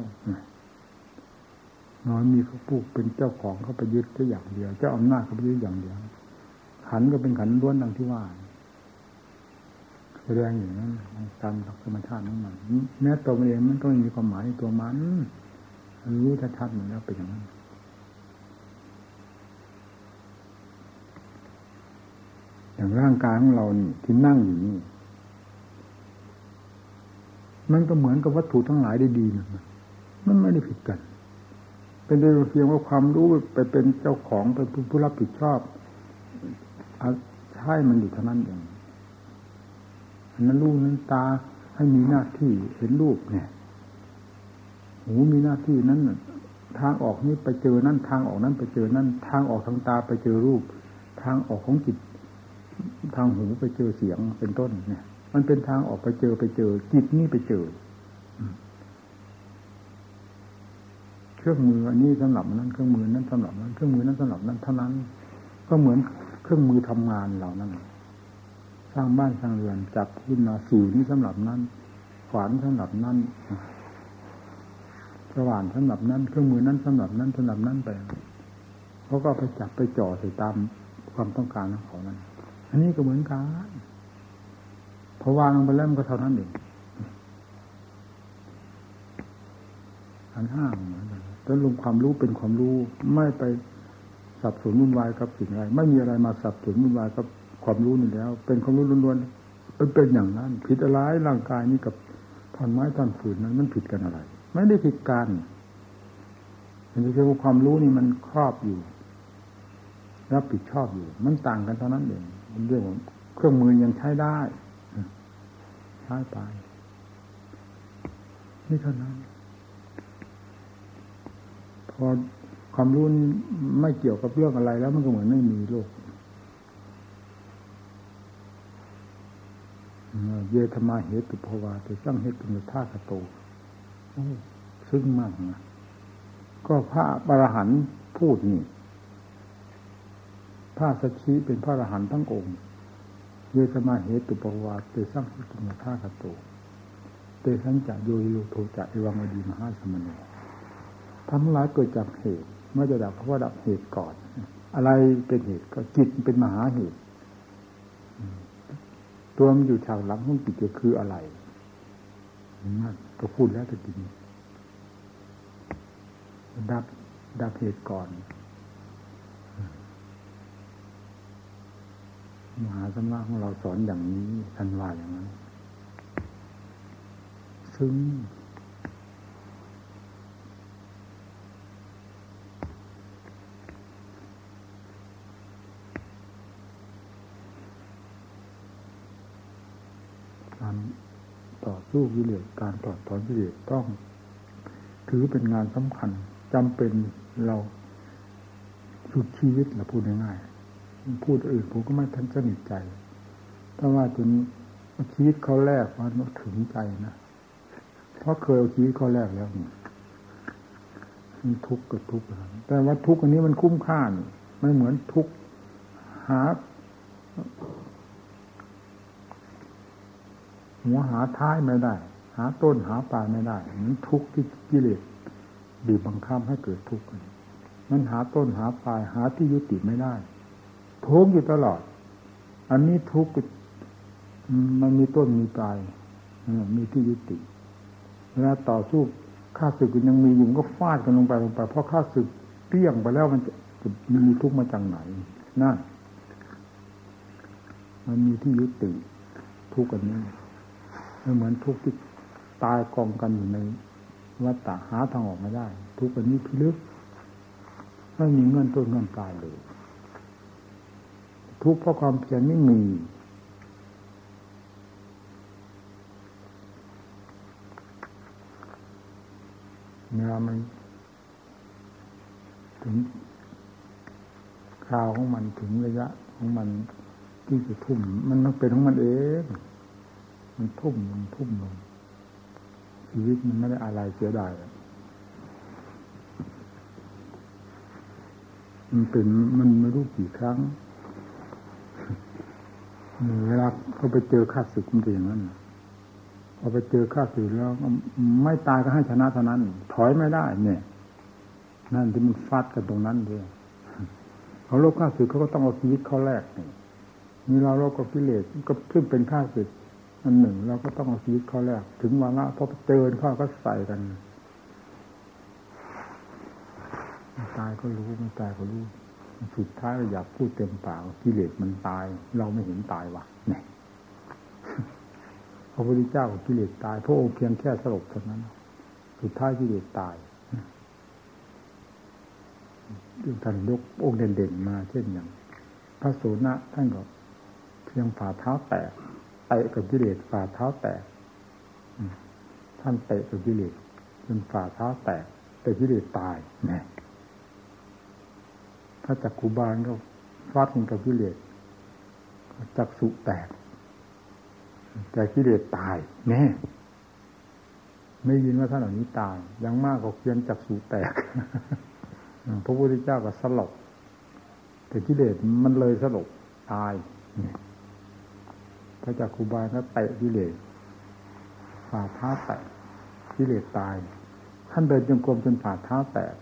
น้อยมีเขาปูกเป็นเจ้าของเขาไปยึดแค่อย่างเดียว เจ้าอำนาจเขาไปยึดอย่างเดียวขันก็เป็นขันล้วนดังที่ว่าแสดงอย่างนั้นตามธรรมชาติของมันแม้ตัวมันเองมันก็ไม่มีความหมายในตัวมันรู้ชัดๆมันแล้วเป็นอย่างนั้น อย่างร่างกายของเรานี่ที่นั่งอยู่นี่ มันก็เหมือนกับวัตถุทั้งหลายได้ดีนะมันไม่ได้ผิดกัน เป็นเพียงว่าความรู้ไปเป็นเจ้าของเป็นผู้รับผิดชอบใช่มันอยู่เท่านั้นเองอันนั้นรูปนั้นตาให้มีหน้าที่เห็นรูปเนี่ยหูมีหน้าที่นั้นทางออกนี้ไปเจอนั่นทางออกนั้นไปเจอนั่นทางออกทางตาไปเจอรูป ทางออกของจิต ทางหูไปเจอเสียงเป็นต้นเนี่ย มันเป็นทางออกไปเจอไปเจอ จิตนี่ไปเจอเครื่องมืออันนี้สำหรับนั้นเครื่องมือนั้นสำหรับนั้น เครื่องมือนั้นสำหรับนั้นเท่านั้น ก็เหมือนเครื่องมือทำงานเหล่านั้นสร้างบ้านสร้างเรือนจับขึ้นมาสู่นี้สำหรับนั้นขวานสำหรับนั้นสว่านสำหรับนั้น เครื่องมือนั้นสำหรับนั้นสำหรับนั้นไปเขาก็ไปจับไปจ่อใส่ตามความต้องการของเขานั้น อันนี้ก็เหมือนกันพอวางลงไปแล้วมันก็เท่านั้นเองอันห้าเหมือนกันแล้วลงความรู้เป็นความรู้ไม่ไปสับสนวุ่นวายกับสิ่งอะไร ไม่มีอะไรมาสับสนวุ่นวายกับความรู้นี่แล้ว เป็นความรู้ล้วนๆเป็นเป็นอย่างนั้น ผิดอะไรร่างกายนี้กับท่อนไม้ท่อนฝืนนั้นมันผิดกันอะไร ไม่ได้ผิดกันมันจะคือความรู้นี่มันครอบอยู่รับผิดชอบอยู่ มันต่างกันเท่านั้นเอง เรื่องเครื่องมือยังใช้ได้ใช้ไป นี่เท่านั้น พอความรู้นี่ไม่เกี่ยวกับเรื่องอะไรแล้วมันก็เหมือนไม่มีโลกเยธมาเหตุภาวาแต่สร้างเหตุเป็นท่าคโตซึ่งมากนะก็พระบรหันพูดนี่ พระสัชชีเป็นพระอรหันต์ทั้งองค์เยธมาเหตุภาวาแต่สร้างเหตุเป็นท่าคโตเตสังจะโยโลโทจะเอวังอดีมหาสมโนทั้งหลายเกิดจากเหตุเมื่อจะดับเพราะว่าดับเหตุก่อน อะไรเป็นเหตุก็จิตเป็นมหาเหตุตัวมันอยู่ฉากหลังของจิตก็คืออะไรนั่นก็พูดแล้วแต่กินดับดับเหตุก่อน มหาสมณะของเราสอนอย่างนี้ท่านว่าอย่างนั้น ซึ่งการต่อสู้วิเลศการต่อถอนวิเลศต้องถึถือเป็นงานสำคัญจำเป็นเราสุดชีวิตเราพูดง่ายๆ พูดอื่นผมก็ไม่ทันสนิทใจถ้าว่าจนชีวิตเขาแรกว่าถึงใจนะเพราะเคยเอาชีวิตเขาแรกแล้วมันทุกข์กับทุกข์แต่ว่าทุกข์อันนี้มันคุ้มค่านไม่เหมือนทุกข์หาหัวหาท้ายไม่ได้ หาต้นหาปลายไม่ได้มันทุกข์ที่กิเลสบีบบังคับให้เกิดทุกข์มันหาต้นหาปลายหาที่ยุติไม่ได้ ทุกข์อยู่ตลอด อันนี้ทุกข์มันมีต้นมีปลายมีที่ยุติเวลาต่อสู้ข้าศึกยังมีอยู่ก็ฟาดกันลงไปลงไป เพราะข้าศึกเตี้ยงไปแล้วมันจะมีทุกข์มาจากไหนนั่นมันมีที่ยุติทุกข์อันนี้เหมือนทุกข์ที่ตายกองกันอยู่ในวัฏฏะหาทางออกไม่ได้ ทุกข์อันนี้พิลึกไม่มีเงื่อนต้นเงื่อนปลายเลย ทุกข์เพราะความเพียรไม่มีเนื้อมัน ถึงคราวของมันถึงระยะของมันที่จะทุ่ม มันต้องเป็นของมันเอง มันทุ่มมันทุ่มลงชีวิตมันไม่ได้อะไรเสียดายมันเป็นมันไม่รู้กี่ครั้ง เวลาเขาไปเจอข้าศึกมันเป็นอย่างนั้นพอไปเจอข้าศึกแล้วไม่ตายก็ให้ชนะเท่านั้น ถอยไม่ได้ เนี่ย นั่นที่มันฟาดกันตรงนั้นด้วยเขาลบข้าศึกเขาก็ต้องเอาชีวิตเขาแลกนี่มีเราลกกับกิเลสก็ซึ่งเป็นข้าศึกอันหนึ่งเราก็ต้องเอาชีวิตเขาแลกถึงวาระพอเจอเข้าก็ใส่กันตายก็รู้ไม่ตายก็รู้ สุดท้ายเราอยากพูดเต็มปากกิเลสมันตาย เราไม่เห็นตายวะเนี่ยพระพุทธเจ้ากิเลสตายพระองค์เพียงแค่สลบเท่านั้น สุดท้ายกิเลสตายท่านยกองค์เด่นๆมาเช่นอย่าง พระโสนะท่านก็เพียงฝ่าเท้าแตกเตะกับกิเลสฝ่าเท้าแตกท่านเตะกับกิเลสจนฝ่าเท้าแตกแต่กิเลสตายเนี่ย พระจักคุบาลก็ฟาดกับกิเลสจักสุแตก แต่กิเลสตายแน่ไม่ยินว่าท่านเหล่านี้ตายยังมากกว่าเพียงจักสุแตกพระพุทธเจ้าก็สลบแต่กิเลสมันเลยสลบตายพระจักคุบาลก็เตะกิเลสฝ่าเท้าแตกกิเลสตาย ท่านเดินจงกรมจนฝ่าเท้าแตก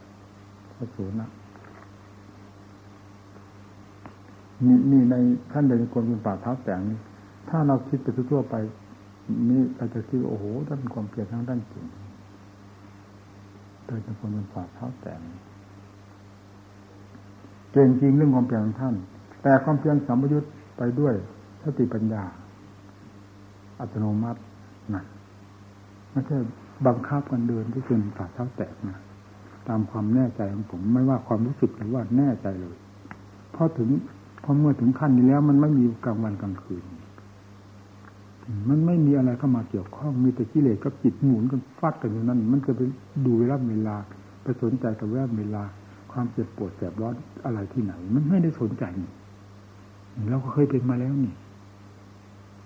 พระสูนะ นี่นี่ในท่านเดินกรมเป็นป่าเท้าแตงนี่ถ้าเราคิดไปทั่วไป นี่เราจะคิดโอ้โหท่านความเพียรทั้งด้านจริงเดินกรมเป็นป่าเท้าแตงเก่งจริงเรื่องความเพียรของท่าน แต่ความเพียรสัมยุญไปด้วยสติปัญญา อัตโนมัตินะไม่ใช่บังคับกันเดินที่จนฝ่าเท้าแตกนะตามความแน่ใจของผม ไม่ว่าความรู้สึกหรือว่าแน่ใจเลยพอถึง พอเมื่อถึงขั้นนี้แล้ว มันไม่มีกลางวันกลางคืน มันไม่มีอะไรเข้ามาเกี่ยวข้องมีแต่กิเลสกับจิตหมุนกันฟาดกันอยู่นั้นมันจะไปดูเวลาเวลาไปสนใจกับเวลาเวลา ความเจ็บปวดแสบร้อนอะไรที่ไหน มันไม่ได้สนใจนี่เราก็เคยเป็นมาแล้วนี่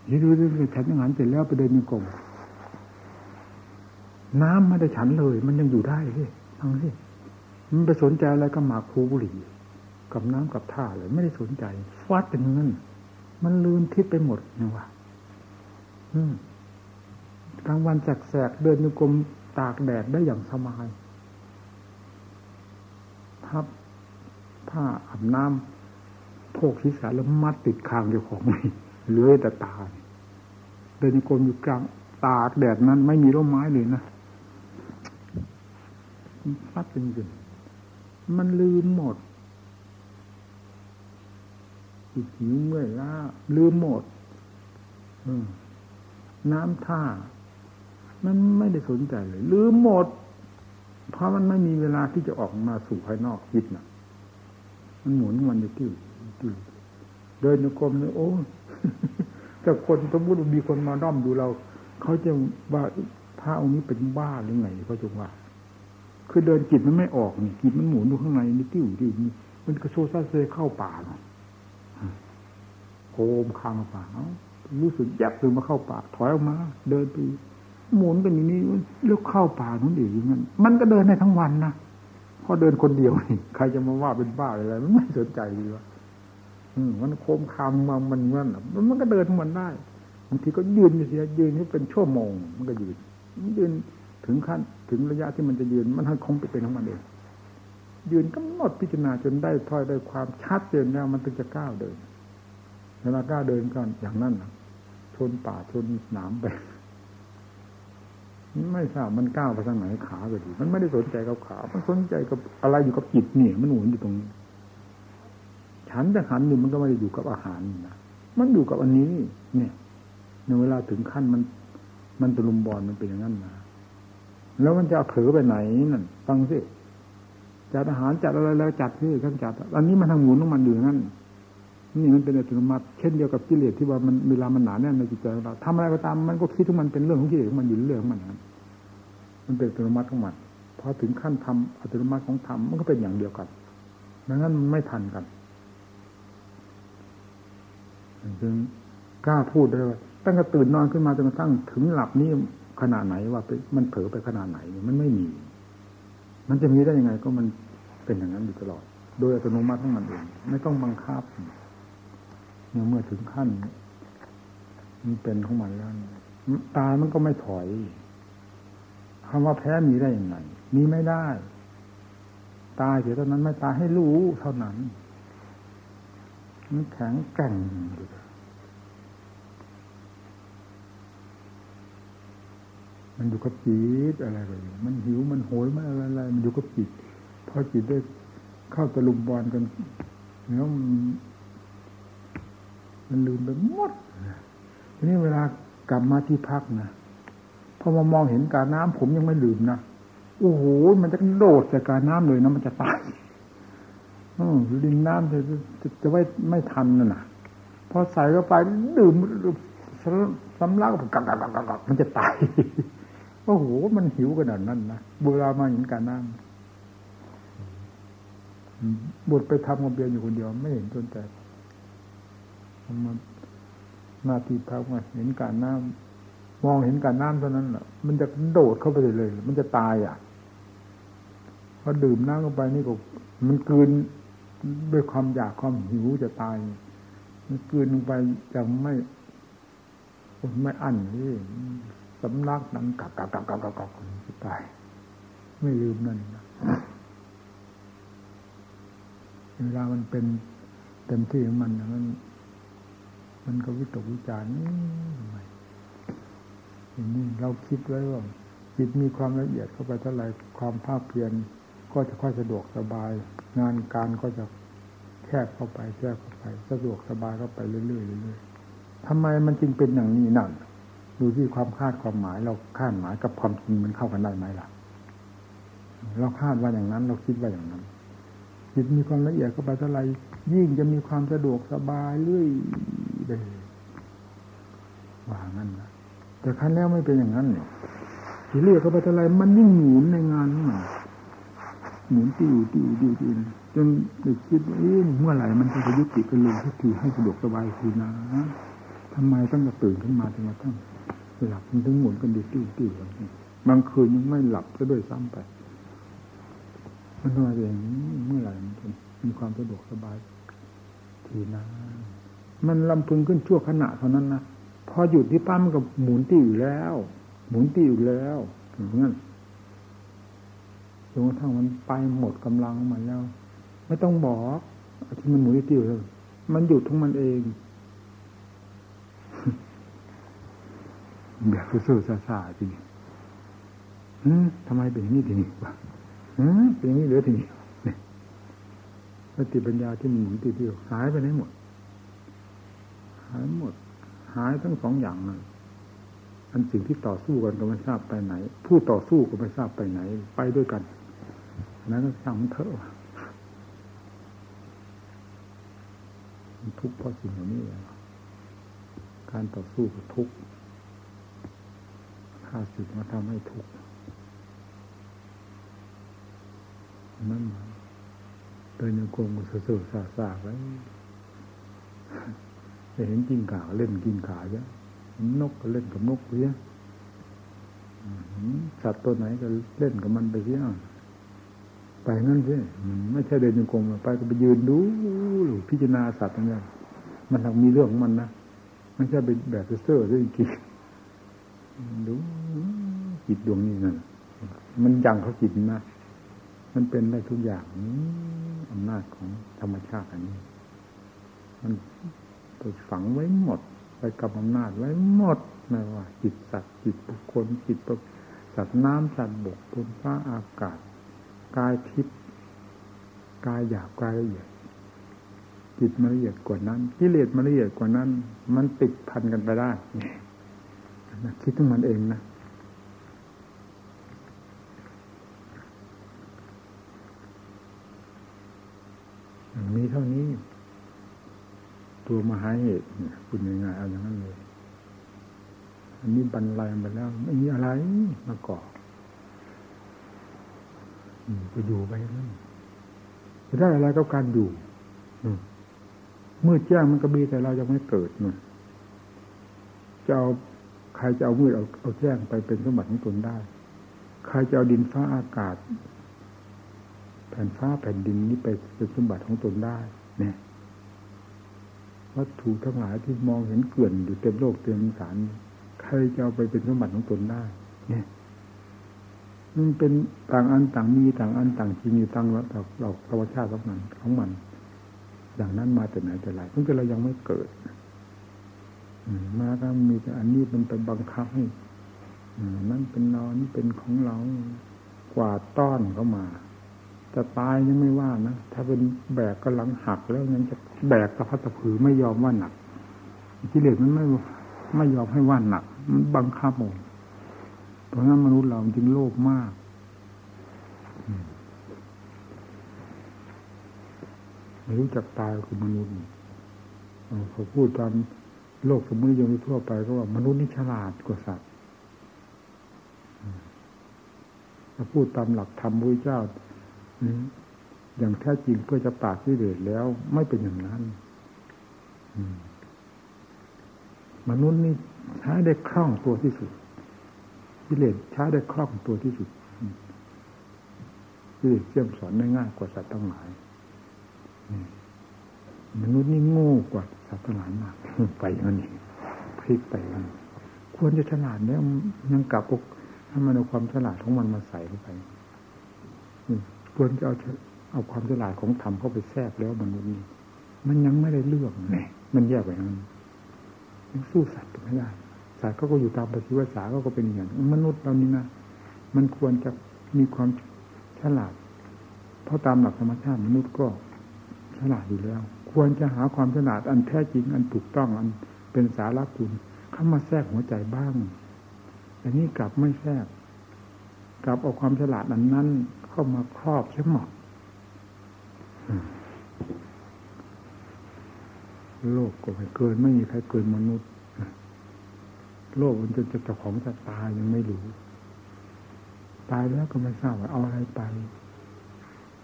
นี่ดูดูฉันอย่างนั้นเสร็จแล้วไปเดินมีกลมน้ำไม่ได้ฉันเลย มันยังอยู่ได้เลยทั้งที่มันไปสนใจอะไรก็หมากคูบุหรี่ กับน้ำกับท่าเลย ไม่ได้สนใจฟาดเป็นเงินมันลืมทิศไปหมดนี่ว่ากลางวันแสกๆเดินโยกรมตากแดดได้อย่างสบายพับผ้าอาบน้ำโพกศีรษะแล้วมัดติดคางเจ้าของนี่เลื้อยแต่ตาเดินโยกรมอยู่กลางตากแดดนั้น ไม่มีร่มไม้เลยนะฟัดเป็นเงินมันลืมหมด จิตหิวเมื่อยล้าลืมหมดน้ำท่า มันไม่ได้สนใจเลยลืมหมด เพราะมันไม่มีเวลาที่จะออกมาสู่ภายนอกจิตนะมันหมุนมันอยู่ที่ที่เดินโยกรมเลยโอ้แต่คนสมมติมีคนมาด้อมดูเรา เขาจะว่าพระองค์นี้เป็นบ้าหรือไงเขาจงว่า คือเดินจิตมันไม่ออกนี่จิตมันหมุนอยู่ข้างในนี่ติ้วติ้วนี่มันกระโซซาเซเข้าป่าเนาะ โคมคางป่ารู้สึกแยบเลยมาเข้าป่าถอยออกมา เดินไปหมุนกันอย่างนี้แล้วเข้าป่านู้นอีกอย่างนั้นมันก็เดินได้ทั้งวันนะพอเดินคนเดียวนี่ใครจะมาว่าเป็นบ้าอะไรมันไม่สนใจดีวะมันโคมคามมามันเงื่อนมันก็เดินทั้งวันได้บางทีก็ยืนเสียยืนที่เป็นชั่วโมง มันก็ยืนมันยืนถึงขั้นถึงระยะที่มันจะยืน มันคงไปเป็นของมันเองยืนกำหนดพิจารณาจนได้ถ้อยได้ความชัดเจนแล้วมันถึงจะก้าวเดิน เวลาก้าวเดินก็อย่างนั้นชนป่าชนหนามไปไม่ทราบมันก้าวไปทางไหนขาก็ดี มันไม่ได้สนใจกับขา มันสนใจกับอะไรอยู่กับจิตเนี่ย มันหนุนอยู่ตรงนี้ฉันจะหันอยู่มันก็ไม่ได้อยู่กับอาหารนะมันอยู่กับอันนี้ เนี่ย ในเวลาถึงขั้นมัน มันตะลุมบอลมันเป็นอย่างนั้นมาแล้วมันจะเผลอไปไหนนั่นฟังสิจัดอาหารจัดอะไรแล้วจัดที่ขั้นจัด อันนี้มันทำหมุนของมันอยู่นั่น นี่มันเป็นอัตโนมัติเช่นเดียวกับกิเลสที่ว่ามันเวลามันหนาแน่นในจิตใจเราทำอะไรก็ตามมันก็คิดทุกมันเป็นเรื่องของกิเลสของมันอยู่เรื่องของมันนั้นมันเป็นอัตโนมัติของมันพอถึงขั้นทำอัตโนมัติของธรรมมันก็เป็นอย่างเดียวกันดังนั้นมันไม่ทันกันจึงกล้าพูดได้ว่าตั้งแต่ตื่นนอนขึ้นมาจนกระทั่งถึงหลับนี่ขนาดไหนว่ามันเผลอไปขนาดไหนมันไม่มี มันจะมีได้ยังไงก็มันเป็นอย่างนั้นอยู่ตลอด โดยอัตโนมัติของมันเองไม่ต้องบังคับ เมื่อถึงขั้น มันเป็นของมันแล้วตายมันก็ไม่ถอยคำว่าแพ้มีได้ยังไงมีไม่ได้ ตายเสียเท่านั้นไม่ตายให้รู้เท่านั้นมันแข็งแกร่งมันอยู่กับจิตอะไรไปมันหิวมันโหยมันอะไรอะไรมันอยู่กับจิตพอจิตได้เข้าตะลุมบอลกันแล้ว มันลืมไปหมดทีนี้เวลากลับมาที่พักนะพอมามองเห็นการน้ำผมยังไม่ลืมนะโอ้โหมันจะโดดใส่การน้ำเลยนะมันจะตายลินน้ำจะจะจะไว้ไม่ทันน่ะพอใส่เข้าไปดื่มสำลักกักกักกักมันจะตายโอ้โหมันหิวขนาดนั้นนะเวลามาเห็นการน้ำบทไปทำกับเบียนอยู่คนเดียว ไม่เห็นจนแต่ มันหน้าที่พักมาเห็นการน้ำมองเห็นการน้ำเท่านั้นแหละมันจะโดดเข้าไปเลย มันจะตายอะพอดื่มน้ำเข้าไปนี่ก็มันกืนด้วยความอยากความหิวจะตาย มันกืนลงไปยังไม่ไม่อั้นนี่สำลักนังกักกักกักกักกักกักจะตาย ไม่ลืมนั่นนะเวลามันเป็นเต็มที่ของมันมัน มันก็วิตกวิจารณ์นี่ทำไมอย่างนี้เราคิดไว้ว่าจิตมีความละเอียดเข้าไปเท่าไรความภาคเพียรก็จะค่อยสะดวกสบาย งานการก็จะแคบเข้าไปแคบเข้าไป สะดวกสบายเข้าไปเรื่อยๆเรื่อยๆทำไมมันจึงเป็นอย่างนี้นั่นดูที่ความคาดความหมาย เราคาดหมายกับความจริงมันเข้ากันได้ไหมล่ะ เราคาดว่าอย่างนั้น เราคิดว่าอย่างนั้นจิตมีความละเอียดเข้าไปเท่าไรยิ่งจะมีความสะดวกสบายเรื่อย เลยว่างั้นนะแต่ครั้นแล้วไม่เป็นอย่างนั้นเนี่ยที่เรียกเข้าไปเท่าไรมันยิ่งหมุนในงานนี่มันหมุนติวติวติวติวจนเด็กคิดว่าเมื่อไหร่มันจะยุติเป็นลงทุกทีให้สะดวกสบายทีนะทำไมต้องมาตื่นขึ้นมาถึงมาตั้งหลับมันถึงหมุนกันดีติ้วติ้วบางคืนยังไม่หลับซะด้วยซ้ำไปมันมาอย่างนี้เมื่อไหร่มันมีความสะดวกสบายทีนะ มันลำพึงขึ้นชั่วขณะเท่านั้นนะพอหยุดที่ปั้มกับหมุนตีอยู่แล้ว หมุนตีอยู่แล้วอย่างนั้นจนกระทั่งมันไปหมดกำลังมันแล้ว ไม่ต้องบอกที่มันหมุนติ้วเลยมันหยุดทั้งมันเองแบบสู้ๆซาๆจริงทำไมเป็นอย่างนี้ทีนี้วะเป็นอย่างนี้เหลือทีนี้สติปัญญาที่มันหมุนติดเดียวหายไปไหนหมด หายหมด หายทั้งสองอย่างนั่นอันสิ่งที่ต่อสู้กันก็ไม่ทราบไปไหน ผู้ต่อสู้ก็ไม่ทราบไปไหน ไปด้วยกันนั้นก็สั่งเถอะทุกข์เพราะสิ่งเหล่านี้การต่อสู้กับทุกข์ข้าศึกมาทำให้ทุกข์นั่นเดินโยกงก็เสื่อซาซาไว้ ไปเห็นกินขาเล่นกินขาเยอะนกก็เล่นกับนกเยอะสัตว์ตัวไหนก็เล่นกับมันไปเยอะไปนั่นสิไม่ใช่เดินโยกงไปก็ไปยืนดูหรือพิจารณาสัตว์ตรงนี้มันทำมีเรื่องของมันนะไม่ใช่เป็นแบบเซ่อด้วยจริงดูจิตดวงนี้นั่นมันยังเขาจิตนะมันเป็นได้ทุกอย่างอำนาจของธรรมชาติอันนี้ มัน ไปฝังไว้หมด ไปกับอำนาจไว้หมดไม่ว่าจิตสัตว์จิตบุคคลจิตสัตว์น้ำสัตว์บกบนฟ้าอากาศกายทิพย์กายหยาบกายละเอียดจิตมันละเอียดกว่านั้นกิเลสมันละเอียดกว่านั้น มันติดพันกันไปได้คิดถึงมันเองนะมีเท่านี้ ตัวมหาเหตุคุณยังไงเอาอย่างนั้นเลย อันนี้บรรลัยไปแล้ว ไม่มีอะไรมาก่อก็อยู่ไปนั่นจะได้อะไรก็การอยู่มืดแจ้งมันก็มีแต่เรายังไม่เกิดนู่นจะเอาใครจะเอามืดเอาเอาแจ้งไปเป็นสมบัติของตนได้ ใครจะเอาดินฟ้าอากาศ แผ่นฟ้าแผ่นดินนี้ไปเป็นสมบัติของตนได้ เนี่ย วัตถุทั้งหลายที่มองเห็นเกลื่อนอยู่เต็มโลกเต็มสารใครจะเอาไปเป็นสมบัติของตนได้ เนี่ยมันเป็นต่างอันต่างมีต่างอันต่างจริงอยู่ต่างเราเราธรรมชาติของมันของมัน อย่างนั้นมาแต่ไหนแต่ไรเพิ่งแต่เรายังไม่เกิดมาก็มีแต่อันนี้มันไปบังคับให้นั่นเป็นนอนนี่เป็นของเรากว่าต้อนเข้ามา จะตายยังไม่ว่านะ ถ้าเป็นแบกก็หลังหักแล้วงั้นจะแบกกระพัตะผือไม่ยอมว่าหนักกิเลสมันไม่ไม่ยอมให้ว่าหนัก มันบังคับหมดเพราะนั้นมนุษย์เราจึงโลภมากไม่รู้จักตายคือมนุษย์เขาพูดตามโลกสมมติยมทั่วไปก็ว่ามนุษย์นี่ฉลาดกว่าสัตว์ถ้าพูดตามหลักธรรมพระเจ้า อย่างแท้จริงเพื่อจะปราบที่เดชแล้ว ไม่เป็นอย่างนั้นมนุษย์นี่ใช้ได้คล่องตัวที่สุดกิเลสใช้ได้คล่องตัวที่สุดที่เชื่อมสอนได้ง่ายกว่าสัตว์ทั้งหลายมนุษย์นี่โง่กว่าสัตว์ทั้งหลายมากไปอย่างนี้พลิกไปมันควรจะฉลาดเนี่ยยังกลับกให้มันเอาความฉลาดของมันมาใส่เข้าไป ควรจะเอาเอาความฉลาดของธรรมเข้าไปแทรกแล้วมนุษย์นี่มันยังไม่ได้เลือกไงมันแยกไปนั้นยังสู้สัตว์ไม่ได้สัตว์เขาก็อยู่ตามปฏิวัติศาสตร์เขาก็เป็นอย่างมนุษย์เรานี่นะมันควรจะมีความฉลาด เพราะตามหลักธรรมชาติมนุษย์ก็ฉลาดอยู่แล้ว ควรจะหาความฉลาดอันแท้จริงอันถูกต้องอันเป็นสาระคุณเข้ามาแทรกหัวใจบ้างอันนี้กลับไม่แทรก กลับเอาความฉลาดอันนั้น เข้ามาครอบใช่ไหมโลกก็ไม่เกินไม่มีใครเกินมนุษย์โลกมันจะจะเจ้าของจะตายยังไม่รู้ตายแล้วก็ไม่ทราบว่าเอาอะไรไป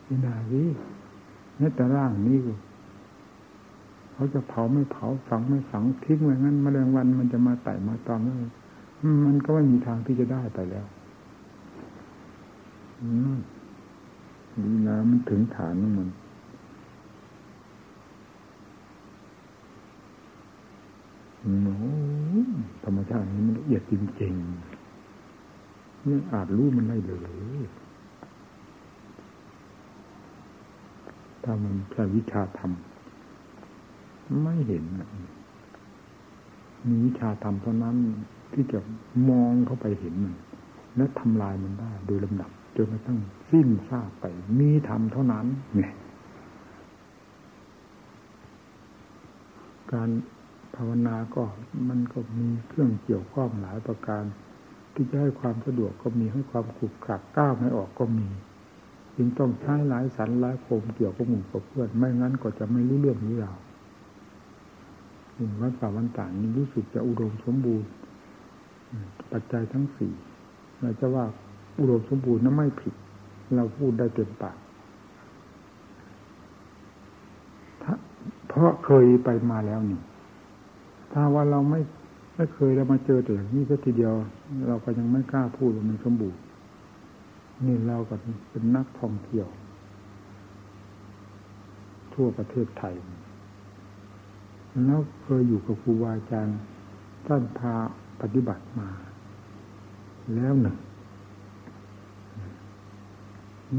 นี่นาวินี่แต่ร่างนี้เขาจะเผาไม่เผาฝังไม่ฝังทิ้งไว้งั้นมแมลงวันมันจะมาไต่มาตอมแล้วมันก็ไม่มีทางที่จะได้ไปแล้ว อืมนี่นะมันถึงฐานของมันโอ้ธรรมชาตินี้มันละเอียดจริงๆไม่อาจรู้มันได้เลยถ้ามันใช้วิชาธรรม ไม่เห็นมีวิชาธรรมเท่านั้นที่จะมองเข้าไปเห็นมันและทำลายมันได้โดยลำดับ จนกระทั่งสิ้นซากไป มีธรรมเท่านั้นเนี่ยการภาวนาก็มันก็มีเครื่องเกี่ยวข้องหลายประการ ที่จะให้ความสะดวกก็มีให้ความขุกขักก้าวไม่ออกก็มีจึงต้องใช้หลายสันหลายคมเกี่ยวกับหมู่กับเพื่อน ไม่งั้นก็จะไม่รู้เรื่องรู้ราววัดป่าวันต่างนี้รู้สึกจะอุดมสมบูรณ์ ปัจจัยทั้งสี่เราจะว่า อุดมสมบูรณ์นั้นไม่ผิด เราพูดได้เต็มปากเพราะเคยไปมาแล้วนี่ถ้าว่าเราไม่ไม่เคยเรามาเจอแต่อย่างนี้สักทีเดียว เราก็ยังไม่กล้าพูดว่ามันสมบูรณ์นี่เราก็เป็นนักท่องเที่ยว ทั่วประเทศไทย แล้วเคยอยู่กับครูบาอาจารย์ท่านพาปฏิบัติมา แล้วหนึ่ง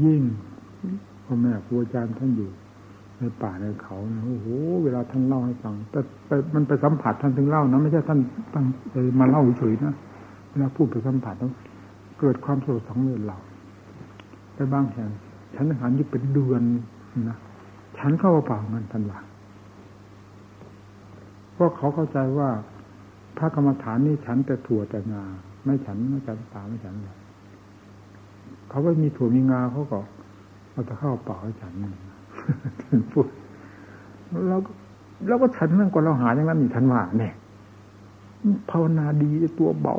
ยิ่งพ่อแม่ครูอาจารย์ท่านอยู่ในป่าในเขานะโอ้โหเวลาท่านเล่าให้ฟัง แต่มันไปสัมผัสท่านถึงเล่านะไม่ใช่ท่านตั้งมาเล่าเฉยนะเวลาพูดไปสัมผัสต้องเกิดความสดสังเวชเราไปบางแห่งฉันอาหารยี่เป็นเดือนนะฉันเข้าเปล่ามันทันว่าเพราะเขาเข้าใจว่าพระกรรมฐานนี่ฉันแต่ถั่วแต่งา ไม่ฉันไม่ฉันปลาไม่ฉันเลย เขาไม่มีถั่วมีงาเขาก็เอาแต่ข้าวเปล่าให้ฉันพูดเราเราก็ฉันนั่งก่อนเราหาอย่างนั้นนี่ทันว่าเนี่ยภาวนาดีตัวเบา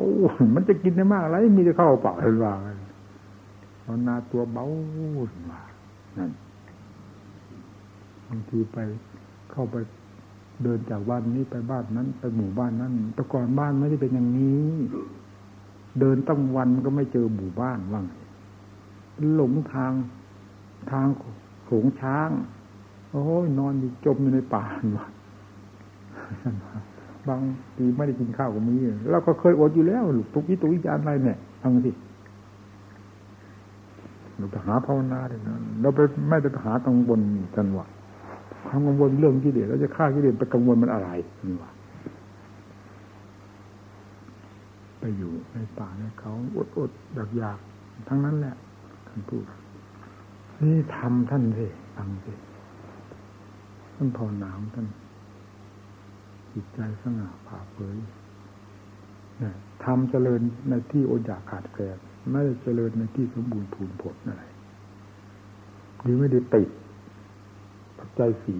มันจะกินได้มากอะไรมีแต่ข้าวเปล่าทันว่าภาวนาตัวเบาว่านั่นบางทีไปเข้าไปเดินจากบ้านนี้ไปบ้านนั้น ไปหมู่บ้านนั้นแต่ก่อนบ้านไม่ได้เป็นอย่างนี้ เดินตั้งวันก็ไม่เจอหมู่บ้านว่าง หลงทางทางโขงช้าง โอ้ยนอนอยู่จมอยู่ในป่าว่ะบางทีไม่ได้กินข้าวก็มีเราก็เคยอดอยู่แล้วทุกวิตุวิจารอะไรเนี่ยฟังสิเราไปหาภาวนาเลยนะเราไปไม่ได้ไปหาตรงบนจันหวะความกังวลเรื่องกิเลสแล้วจะฆ่ากิเลสไปกังวลมันอะไรนี่วะไปอยู่ในป่าในเขาอดอดอยากอยากทั้งนั้นแหละ พูดนี่ทำท่านสิฟังสิท่านพอหนาวท่านจิตใจสง่าผ่าเผยเนี่ยทำเจริญในที่อดอยากขาดแคลนไม่ได้เจริญในที่สมบูรณ์ผูนผลอะไรหรือไม่ได้ติดปัจจัยสี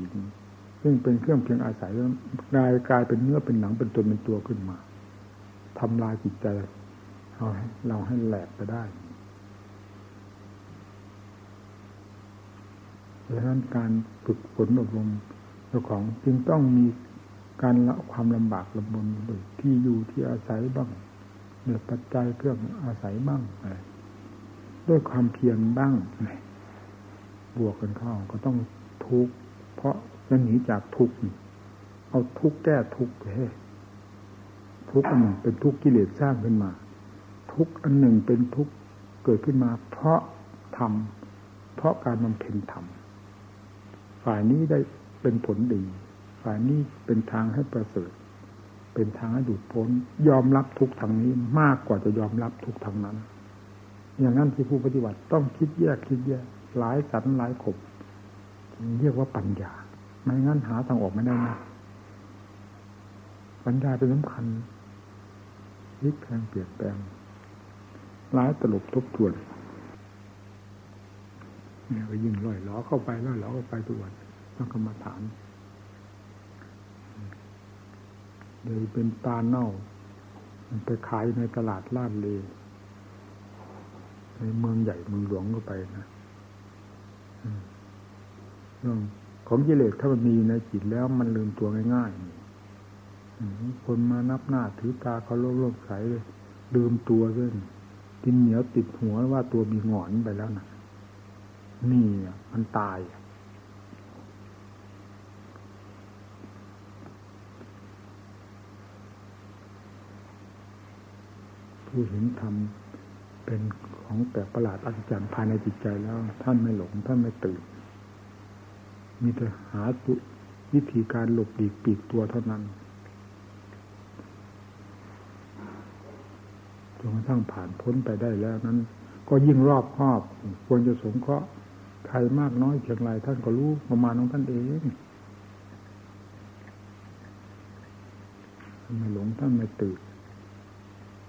ซึ่งเป็นเครื่องเพียงอาศัยแล้วกลายกลายเป็นเนื้อเป็นหนังเป็นตัวเป็นตัวขึ้นมาทำลายจิตใจเราให้เราให้แหลกไปได้ ดังนั้นการฝึกฝนอบรมเจ้าของจึงต้องมีการละความลำบากลำบนโดยที่อยู่ที่อาศัยบ้างเนื่อปัจจัยเครื่องอาศัยบ้างด้วยความเพียรบ้างบวกกันเข้าก็ต้องทุกข์เพราะจะหนีจากทุกข์เอาทุกข์แก้ทุกข์เฮ้ทุกข์อันหนึ่งเป็นทุกข์กิเลสสร้างขึ้นมา ทุกข์อันหนึ่งเป็นทุกข์เกิดขึ้นมา เพราะทำเพราะการบำเพ็ญธรรม ฝ่ายนี้ได้เป็นผลดี ฝ่ายนี้เป็นทางให้ประเสริฐ เป็นทางให้ดูดพ้น ยอมรับทุกทางนี้มากกว่าจะยอมรับทุกทางนั้น อย่างนั้นที่ผู้ปฏิบัติต้องคิดแยกคิดแยกหลายสันหลายขบเรียกว่าปัญญา ไม่งั้นหาทางออกไม่ได้นะปัญญาเป็นสำคัญพลิกแปลงเปลี่ยนแปลงหลายตลบทบทวน เนี่ยก็ยิ่งลอยล้อเข้าไปลอยล้อเข้าไปทุกวันต้องกรรมาฐานเลยเป็นปลาเน่า มันไปขายในตลาดลาดเลในเมืองใหญ่เมืองหลวงก็ไปนะเรื่องของกิเลสถ้ามันมีในจิตแล้วมันลืมตัวง่ายๆคนมานับหน้าถือตาเขาโลภโลภใสเลยลืมตัวเ่ยกินเหนียวติดหัวว่าตัวมีหงอนไปแล้วนะ นี่ มันตาย ผู้เห็นธรรมเป็นของแปลกประหลาดอัศจรรย์ภายในจิตใจแล้ว ท่านไม่หลง ท่านไม่ตื่น มีแต่หาตุวิธีการหลบหลีกปีกตัวเท่านั้นจนกระทั่งผ่านพ้นไปได้แล้วนั้น ก็ยิ่งรอบครอบ ควรจะสงเคราะห์ ใครมากน้อยเพียงไรท่านก็รู้ประมาณของท่านเองท่านไม่หลงท่านไม่ตื่น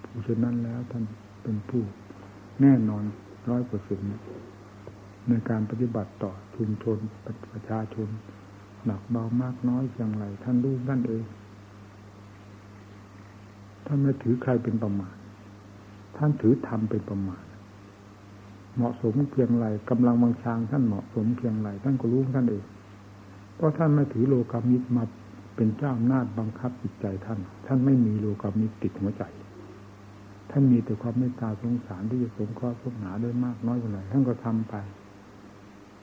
ผู้เช่นนั้นแล้วท่านเป็นผู้แน่นอนร้อยเปอร์เซ็นต์ในการปฏิบัติต่อชุมชนประชาชน หนักเบามากน้อยอย่างไร ท่านรู้ท่านเองท่านไม่ถือใครเป็นประมาณ ท่านถือธรรมเป็นประมาณ เหมาะสมเพียงไรกำลังบางชางท่านเหมาะสมเพียงไรท่านก็รู้ท่านเองเพราะท่านไม่ถือโลกามิตรมาเป็นเจ้าอำนาจบังคับจิตใจท่าน ท่านไม่มีโลกามิตรติดหัวใจ ท่านมีแต่ความเมตตาสงสารที่จะสงเคราะห์สงหาด้วยมากน้อยเท่าไหร่ท่านก็ทำไป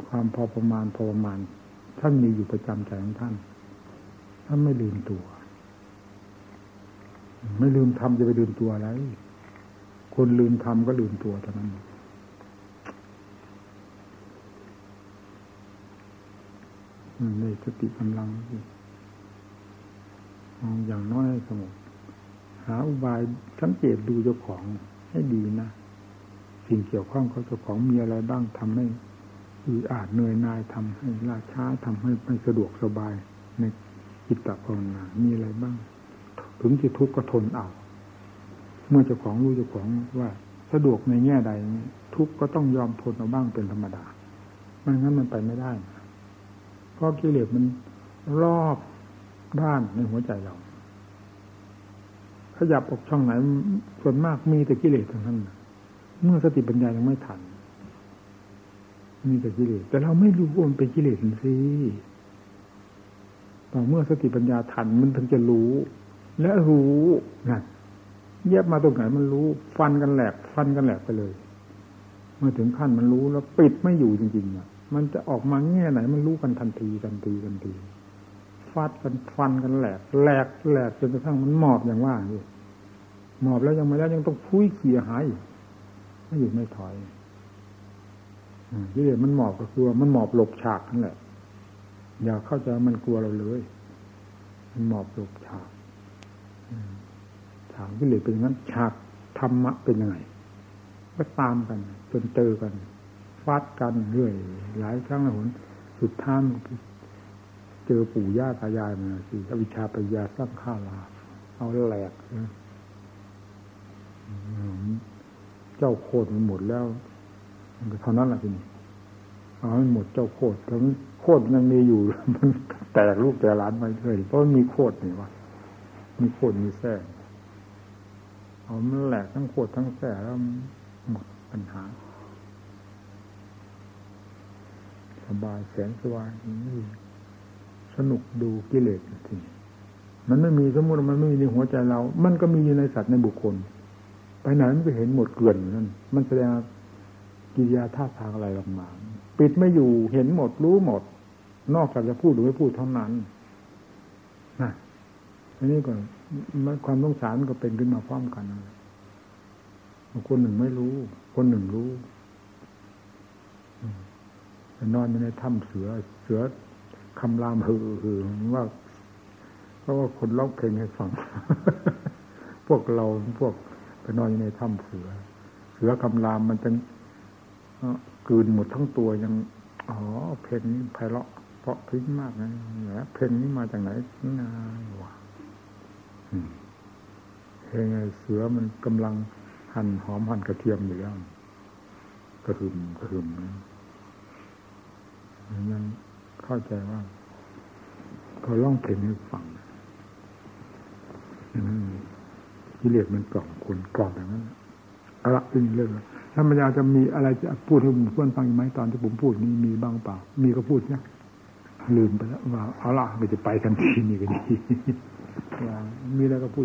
ความพอประมาณพอประมาณ ท่านมีอยู่ประจำใจของท่าน ท่านไม่ลืมตัว ไม่ลืมทำจะไปลืมตัวอะไรคนลืมทำก็ลืมตัวเท่านั้น ในสติกำลังมองอย่างน้อยสงบหาอุบายสังเกตดูเจ้าของให้ดีนะสิ่งเกี่ยวข้องกับเจ้าของมีอะไรบ้างทำให้อืออาจเหนื่อยนายทำให้ล่าช้าทำให้ไม่สะดวกสบายในจิตตภาวนามีอะไรบ้าง ถึงจะทุกข์ก็ทนเอา เมื่อเจ้าของรู้เจ้าของว่า สะดวกในแง่ใด ทุกข์ก็ต้องยอมทนเอาบ้างเป็นธรรมดาไม่งั้นมันไปไม่ได้ เพราะกิเลสมันรอบด้านในหัวใจเราขยับออกช่องไหนส่วนมากมีแต่กิเลสทั้งนั้นเมื่อสติปัญญายังไม่ทัน มีแต่กิเลสแต่เราไม่รู้ว่ามันเป็นกิเลสสิต่อเมื่อสติปัญญาทันมันถึงจะรู้ และรู้นะเย็บมาตรงไหนมันรู้ ฟันกันแหลก ฟันกันแหลกไปเลย เมื่อถึงขั้นมันรู้แล้ว ปิดไม่อยู่จริงๆอะ มันจะออกมาแง่ไหน มันรู้กันทันทีทันทีทันทีฟาดกันฟันกันแหลกแหลกแหลกจนกระทั่งมันหมอบอย่างว่าอยู่หมอบแล้วยังไม่แล้วยังต้องพุ้ยเขี่ยหายไม่หยุดไม่ถอยที่เดียมันหมอบก็คือมันหมอบหลบฉากนั่นแหละ อย่าเข้าใจมันกลัวเราเลย มันหมอบหลบฉากฉากที่เหลือเป็นงั้น ฉากธรรมะเป็นยังไงก็ตามกันจนเจอกัน ฟาดกันเรื่อยหลายครั้งแล้วผลสุดท้ายเจอปู่ย่าตายายมาสิอวิชชาปัญญาสร้างข้าลาเอาแหลกเจ้าโคตรมันหมดแล้วเท่านั้นแหละทีนี้เอาให้หมดเจ้าโคตรทั้งโคตรยังมีอยู่มันแตกลูกแต่ล้านไปเลยเพราะมีโคตรนี่วะมีโคตรมีแท้เอามันแหลกทั้งโคตรทั้งแท้แล้วหมดปัญหา สบายแสนสว่างสนุกดูกิเลสทีมันไม่มีสมมติมันไม่มีในหัวใจเรา มันก็มีอยู่ในสัตว์ในบุคคล ไปไหนมันก็เห็นหมดเกลื่อนนั่น มันแสดงกิริยาท่าทางอะไรออกมา ปิดไม่อยู่เห็นหมดรู้หมด นอกจากจะพูดหรือไม่พูดเท่านั้นนะอันนี้ก่อนความต้องสารก็เป็นขึ้นมาพร้อมกันคนหนึ่งไม่รู้ คนหนึ่งรู้ นอนอยู่ในถ้ำเสือ เสือคำรามหือหือว่าเพราะว่าคนร้องเพลงให้ฟัง พวกเราพวกไปนอนอยู่ในถ้ำเสือ เสือคำรามมันจะกืนหมดทั้งตัวยังอ๋อเพลงนี้ไพเราะเพราะพิ้งมากนะเนี่ยเพลงนี้มาจากไหนนาวะเพลงเสือมันกำลังหั่นหอมหั่นกระเทียมอยู่แล้วกระหึ่มกระหึ่ม ยังเข้าใจว่าเขาล่องเพลงให้ฟังกิเลสมันกล่อมคนกล่อมอย่างนั้นเอาละเป็นเรื่องถ้ามันอยากจะมีอะไรจะพูดให้ผมเพื่อนฟังไหมตอนที่ผมพูดนี้มีบ้างเปล่า มีก็พูดนี่ยลืมไปแล้วว่าเอาละไม่จะไปกันทีนี่ก็ดีมีอะไรก็พูด